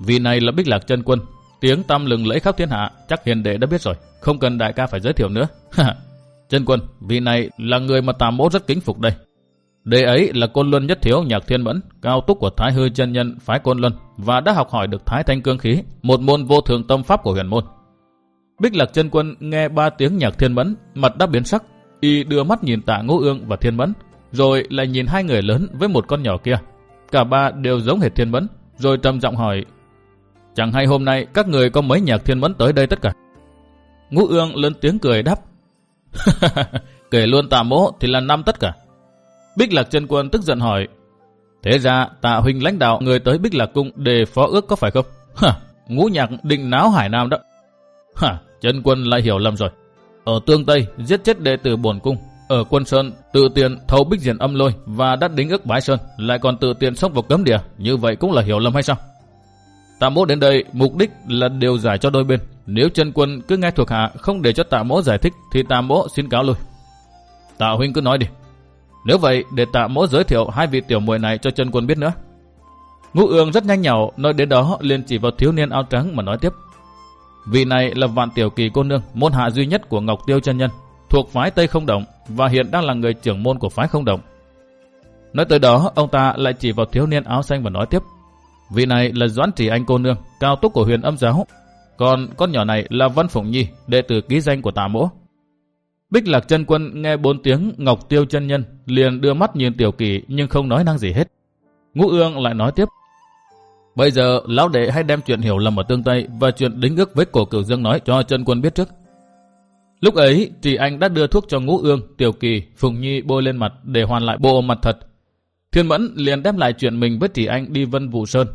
S1: Vì này là bích lạc chân quân Tiếng tâm lừng lẫy khắp thiên hạ Chắc hiền đệ đã biết rồi Không cần đại ca phải giới thiệu nữa chân quân Vì này là người mà tà mỗ rất kính phục đây Đệ ấy là côn luân nhất thiếu nhạc thiên mẫn, cao túc của Thái Hư chân nhân phái côn luân và đã học hỏi được Thái Thanh Cương Khí, một môn vô thường tâm pháp của huyền môn. Bích Lạc chân quân nghe ba tiếng nhạc thiên mẫn, mặt đã biến sắc, y đưa mắt nhìn tạ ngô ương và thiên mẫn, rồi lại nhìn hai người lớn với một con nhỏ kia. Cả ba đều giống hệt thiên vấn rồi trầm giọng hỏi, chẳng hay hôm nay các người có mấy nhạc thiên vấn tới đây tất cả. Ngũ ương lớn tiếng cười đáp, kể luôn tạ mỗ thì là năm tất cả. Bích Lạc chân quân tức giận hỏi, thế ra tạ huynh lãnh đạo người tới Bích Lạc cung để phó ước có phải không? Hả, ngũ nhạc định náo Hải Nam đó. Hả, chân quân lại hiểu lầm rồi. Ở Tương Tây giết chết đệ tử bổn cung, ở Quân Sơn tự tiền thâu bích diện âm lôi và đắt đính ức bái sơn, lại còn tự tiền xông vào cấm địa, như vậy cũng là hiểu lầm hay sao? Tạ mỗ đến đây mục đích là điều giải cho đôi bên. Nếu chân quân cứ nghe thuộc hạ không để cho tạ mỗ giải thích thì tạ mỗ xin cáo lui. Tạ huynh cứ nói đi. Nếu vậy để tạ mỗ giới thiệu hai vị tiểu muội này cho chân quân biết nữa. Ngũ ương rất nhanh nhảu nói đến đó liền chỉ vào thiếu niên áo trắng mà nói tiếp. Vị này là vạn tiểu kỳ cô nương, môn hạ duy nhất của Ngọc Tiêu chân nhân, thuộc phái Tây Không Động và hiện đang là người trưởng môn của phái Không Động. Nói tới đó, ông ta lại chỉ vào thiếu niên áo xanh và nói tiếp. Vị này là Doãn Trì Anh cô nương, cao túc của huyền âm giáo. Còn con nhỏ này là Văn Phụng Nhi, đệ tử ký danh của tà mỗ. Bích Lạc chân quân nghe bốn tiếng Ngọc Tiêu chân nhân, liền đưa mắt nhìn tiểu kỳ nhưng không nói năng gì hết. Ngũ ương lại nói tiếp. Bây giờ lão đệ hãy đem chuyện hiểu lầm ở tương Tây và chuyện đính ước với cổ cửu dương nói cho chân quân biết trước. Lúc ấy, thì Anh đã đưa thuốc cho Ngũ Ương, Tiểu Kỳ, Phùng Nhi bôi lên mặt để hoàn lại bộ mặt thật. Thiên Mẫn liền đem lại chuyện mình với tỷ Anh đi Vân Vũ Sơn.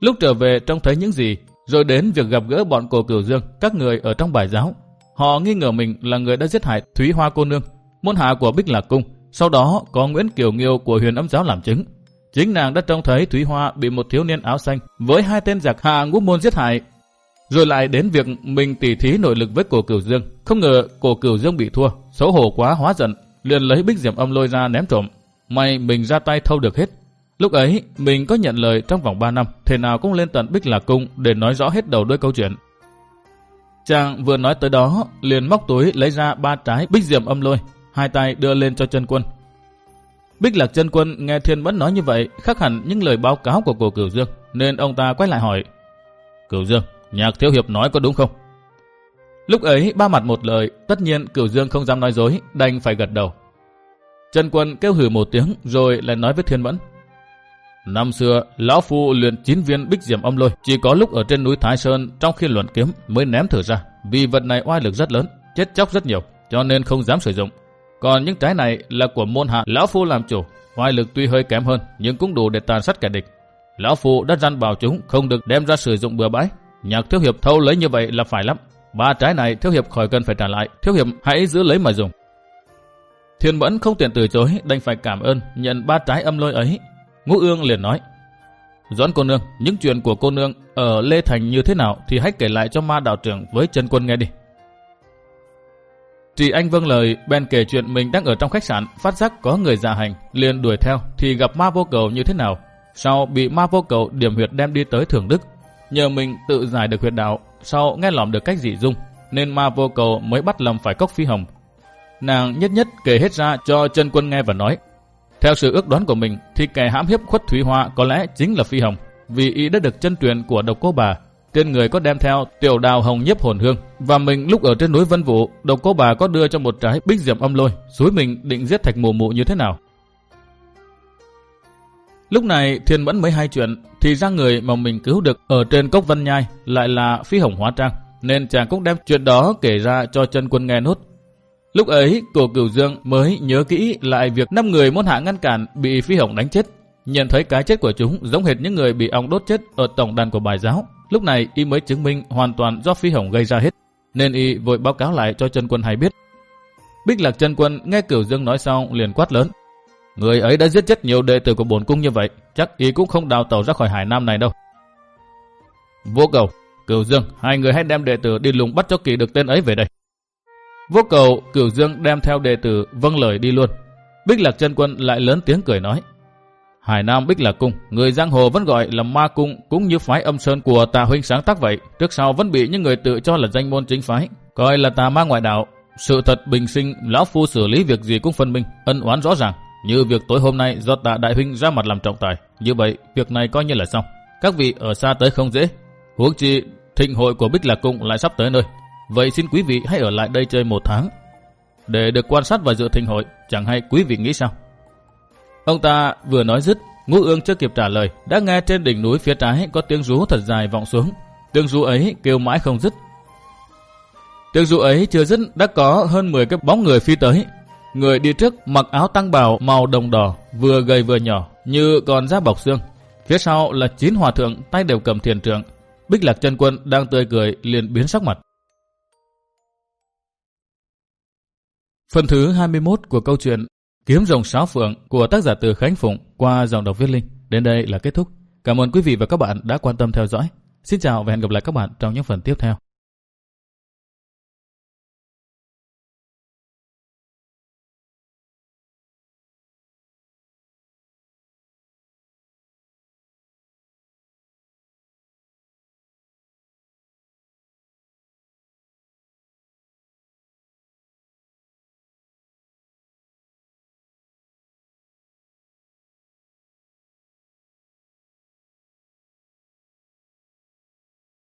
S1: Lúc trở về trông thấy những gì, rồi đến việc gặp gỡ bọn cổ cửu dương, các người ở trong bài giáo. Họ nghi ngờ mình là người đã giết hại Thúy Hoa cô nương, môn hạ của Bích Lạc Cung. Sau đó có Nguyễn Kiều Nghiêu của huyền âm giáo làm chứng. Chính nàng đã trông thấy Thúy Hoa bị một thiếu niên áo xanh với hai tên giặc hạ ngũ môn giết hại. Rồi lại đến việc mình tỉ thí nội lực với cổ cửu dương. Không ngờ cổ cửu dương bị thua, xấu hổ quá hóa giận, liền lấy bích diệm âm lôi ra ném trộm. May mình ra tay thâu được hết. Lúc ấy, mình có nhận lời trong vòng 3 năm, thế nào cũng lên tận Bích Lạc Cung để nói rõ hết đầu đuôi câu chuyện. Chàng vừa nói tới đó, liền móc túi lấy ra ba trái bích diệm âm lôi, hai tay đưa lên cho chân quân. Bích Lạc chân quân nghe Thiên Mẫn nói như vậy, khác hẳn những lời báo cáo của cổ Cửu Dương, nên ông ta quay lại hỏi. Cửu Dương, nhạc thiếu hiệp nói có đúng không? Lúc ấy ba mặt một lời, tất nhiên Cửu Dương không dám nói dối, đành phải gật đầu. Trần Quân kêu hử một tiếng rồi lại nói với Thiên Mẫn. Năm xưa, Lão Phu luyện 9 viên bích diệm âm lôi, chỉ có lúc ở trên núi Thái Sơn trong khi luận kiếm mới ném thử ra, vì vật này oai lực rất lớn, chết chóc rất nhiều, cho nên không dám sử dụng. Còn những trái này là của môn hạ Lão Phu làm chủ, oai lực tuy hơi kém hơn nhưng cũng đủ để tàn sát kẻ địch. Lão Phu đã răn bảo chúng không được đem ra sử dụng bừa bãi. Nhạc thiếu hiệp thâu lấy như vậy là phải lắm. Ba trái này thiếu hiệp khỏi cần phải trả lại, thiếu hiệp hãy giữ lấy mà dùng. Thiên Mẫn không tiện từ chối, đành phải cảm ơn, nhận ba trái âm lôi ấy. Ngũ Ương liền nói, Doãn cô nương, những chuyện của cô nương ở Lê Thành như thế nào thì hãy kể lại cho ma đạo trưởng với chân quân nghe đi. Trì Anh vâng lời, bèn kể chuyện mình đang ở trong khách sạn, phát giác có người giả hành, liền đuổi theo thì gặp ma vô cầu như thế nào. Sau bị ma vô cầu điểm huyệt đem đi tới Thường Đức, nhờ mình tự giải được huyệt đạo, sau nghe lỏm được cách dị dung, nên ma vô cầu mới bắt lầm phải cốc phi hồng, Nàng nhất nhất kể hết ra cho chân quân nghe và nói. Theo sự ước đoán của mình thì kẻ hãm hiếp khuất Thúy Hoa có lẽ chính là Phi Hồng, vì y đã được chân truyền của độc cô bà. Trên người có đem theo tiểu đào hồng nhiếp hồn hương và mình lúc ở trên núi Vân Vũ, độc cô bà có đưa cho một trái bích diệm âm lôi, suối mình định giết thạch mù mụ như thế nào. Lúc này Thiên Mẫn mới hai chuyện, thì ra người mà mình cứu được ở trên cốc Vân Nhai lại là Phi Hồng Hóa Trang, nên chàng cũng đem chuyện đó kể ra cho chân quân nghe nốt. Lúc ấy, cổ cửu dương mới nhớ kỹ lại việc năm người môn hạ ngăn cản bị phi hồng đánh chết. Nhận thấy cái chết của chúng giống hệt những người bị ong đốt chết ở tổng đàn của bài giáo. Lúc này y mới chứng minh hoàn toàn do phi hồng gây ra hết. Nên y vội báo cáo lại cho chân quân hay biết. Bích lạc chân quân nghe cửu dương nói xong liền quát lớn. Người ấy đã giết chết nhiều đệ tử của bổn cung như vậy, chắc y cũng không đào tàu ra khỏi hải nam này đâu. Vô cầu, cửu dương, hai người hãy đem đệ tử đi lùng bắt cho kỳ được tên ấy về đây. Vô cầu, cửu dương đem theo đệ tử vâng lời đi luôn. Bích Lạc chân quân lại lớn tiếng cười nói. Hải Nam Bích Lạc Cung, người giang hồ vẫn gọi là ma cung cũng như phái âm sơn của tà huynh sáng tác vậy. Trước sau vẫn bị những người tự cho là danh môn chính phái, coi là tà ma ngoại đạo. Sự thật bình sinh, lão phu xử lý việc gì cũng phân minh, ân oán rõ ràng. Như việc tối hôm nay do tạ đại huynh ra mặt làm trọng tài, như vậy việc này coi như là xong. Các vị ở xa tới không dễ. Huống chi thịnh hội của Bích Lạc Cung lại sắp tới nơi. Vậy xin quý vị hãy ở lại đây chơi một tháng. Để được quan sát và dự thịnh hội, chẳng hay quý vị nghĩ sao? Ông ta vừa nói dứt, ngũ ương chưa kịp trả lời, đã nghe trên đỉnh núi phía trái có tiếng rú thật dài vọng xuống. Tiếng rú ấy kêu mãi không dứt. Tiếng rú ấy chưa dứt đã có hơn 10 cái bóng người phi tới. Người đi trước mặc áo tăng bào màu đồng đỏ, vừa gầy vừa nhỏ, như còn da bọc xương. Phía sau là chín hòa thượng tay đều cầm thiền trượng. Bích lạc chân quân đang tươi cười liền biến sắc mặt. Phần thứ 21 của câu chuyện Kiếm rồng sáo phượng của tác giả từ Khánh Phụng qua dòng đọc viết linh đến đây là kết thúc. Cảm ơn quý vị và các bạn đã quan tâm theo dõi. Xin chào và hẹn gặp lại các bạn trong những phần tiếp theo.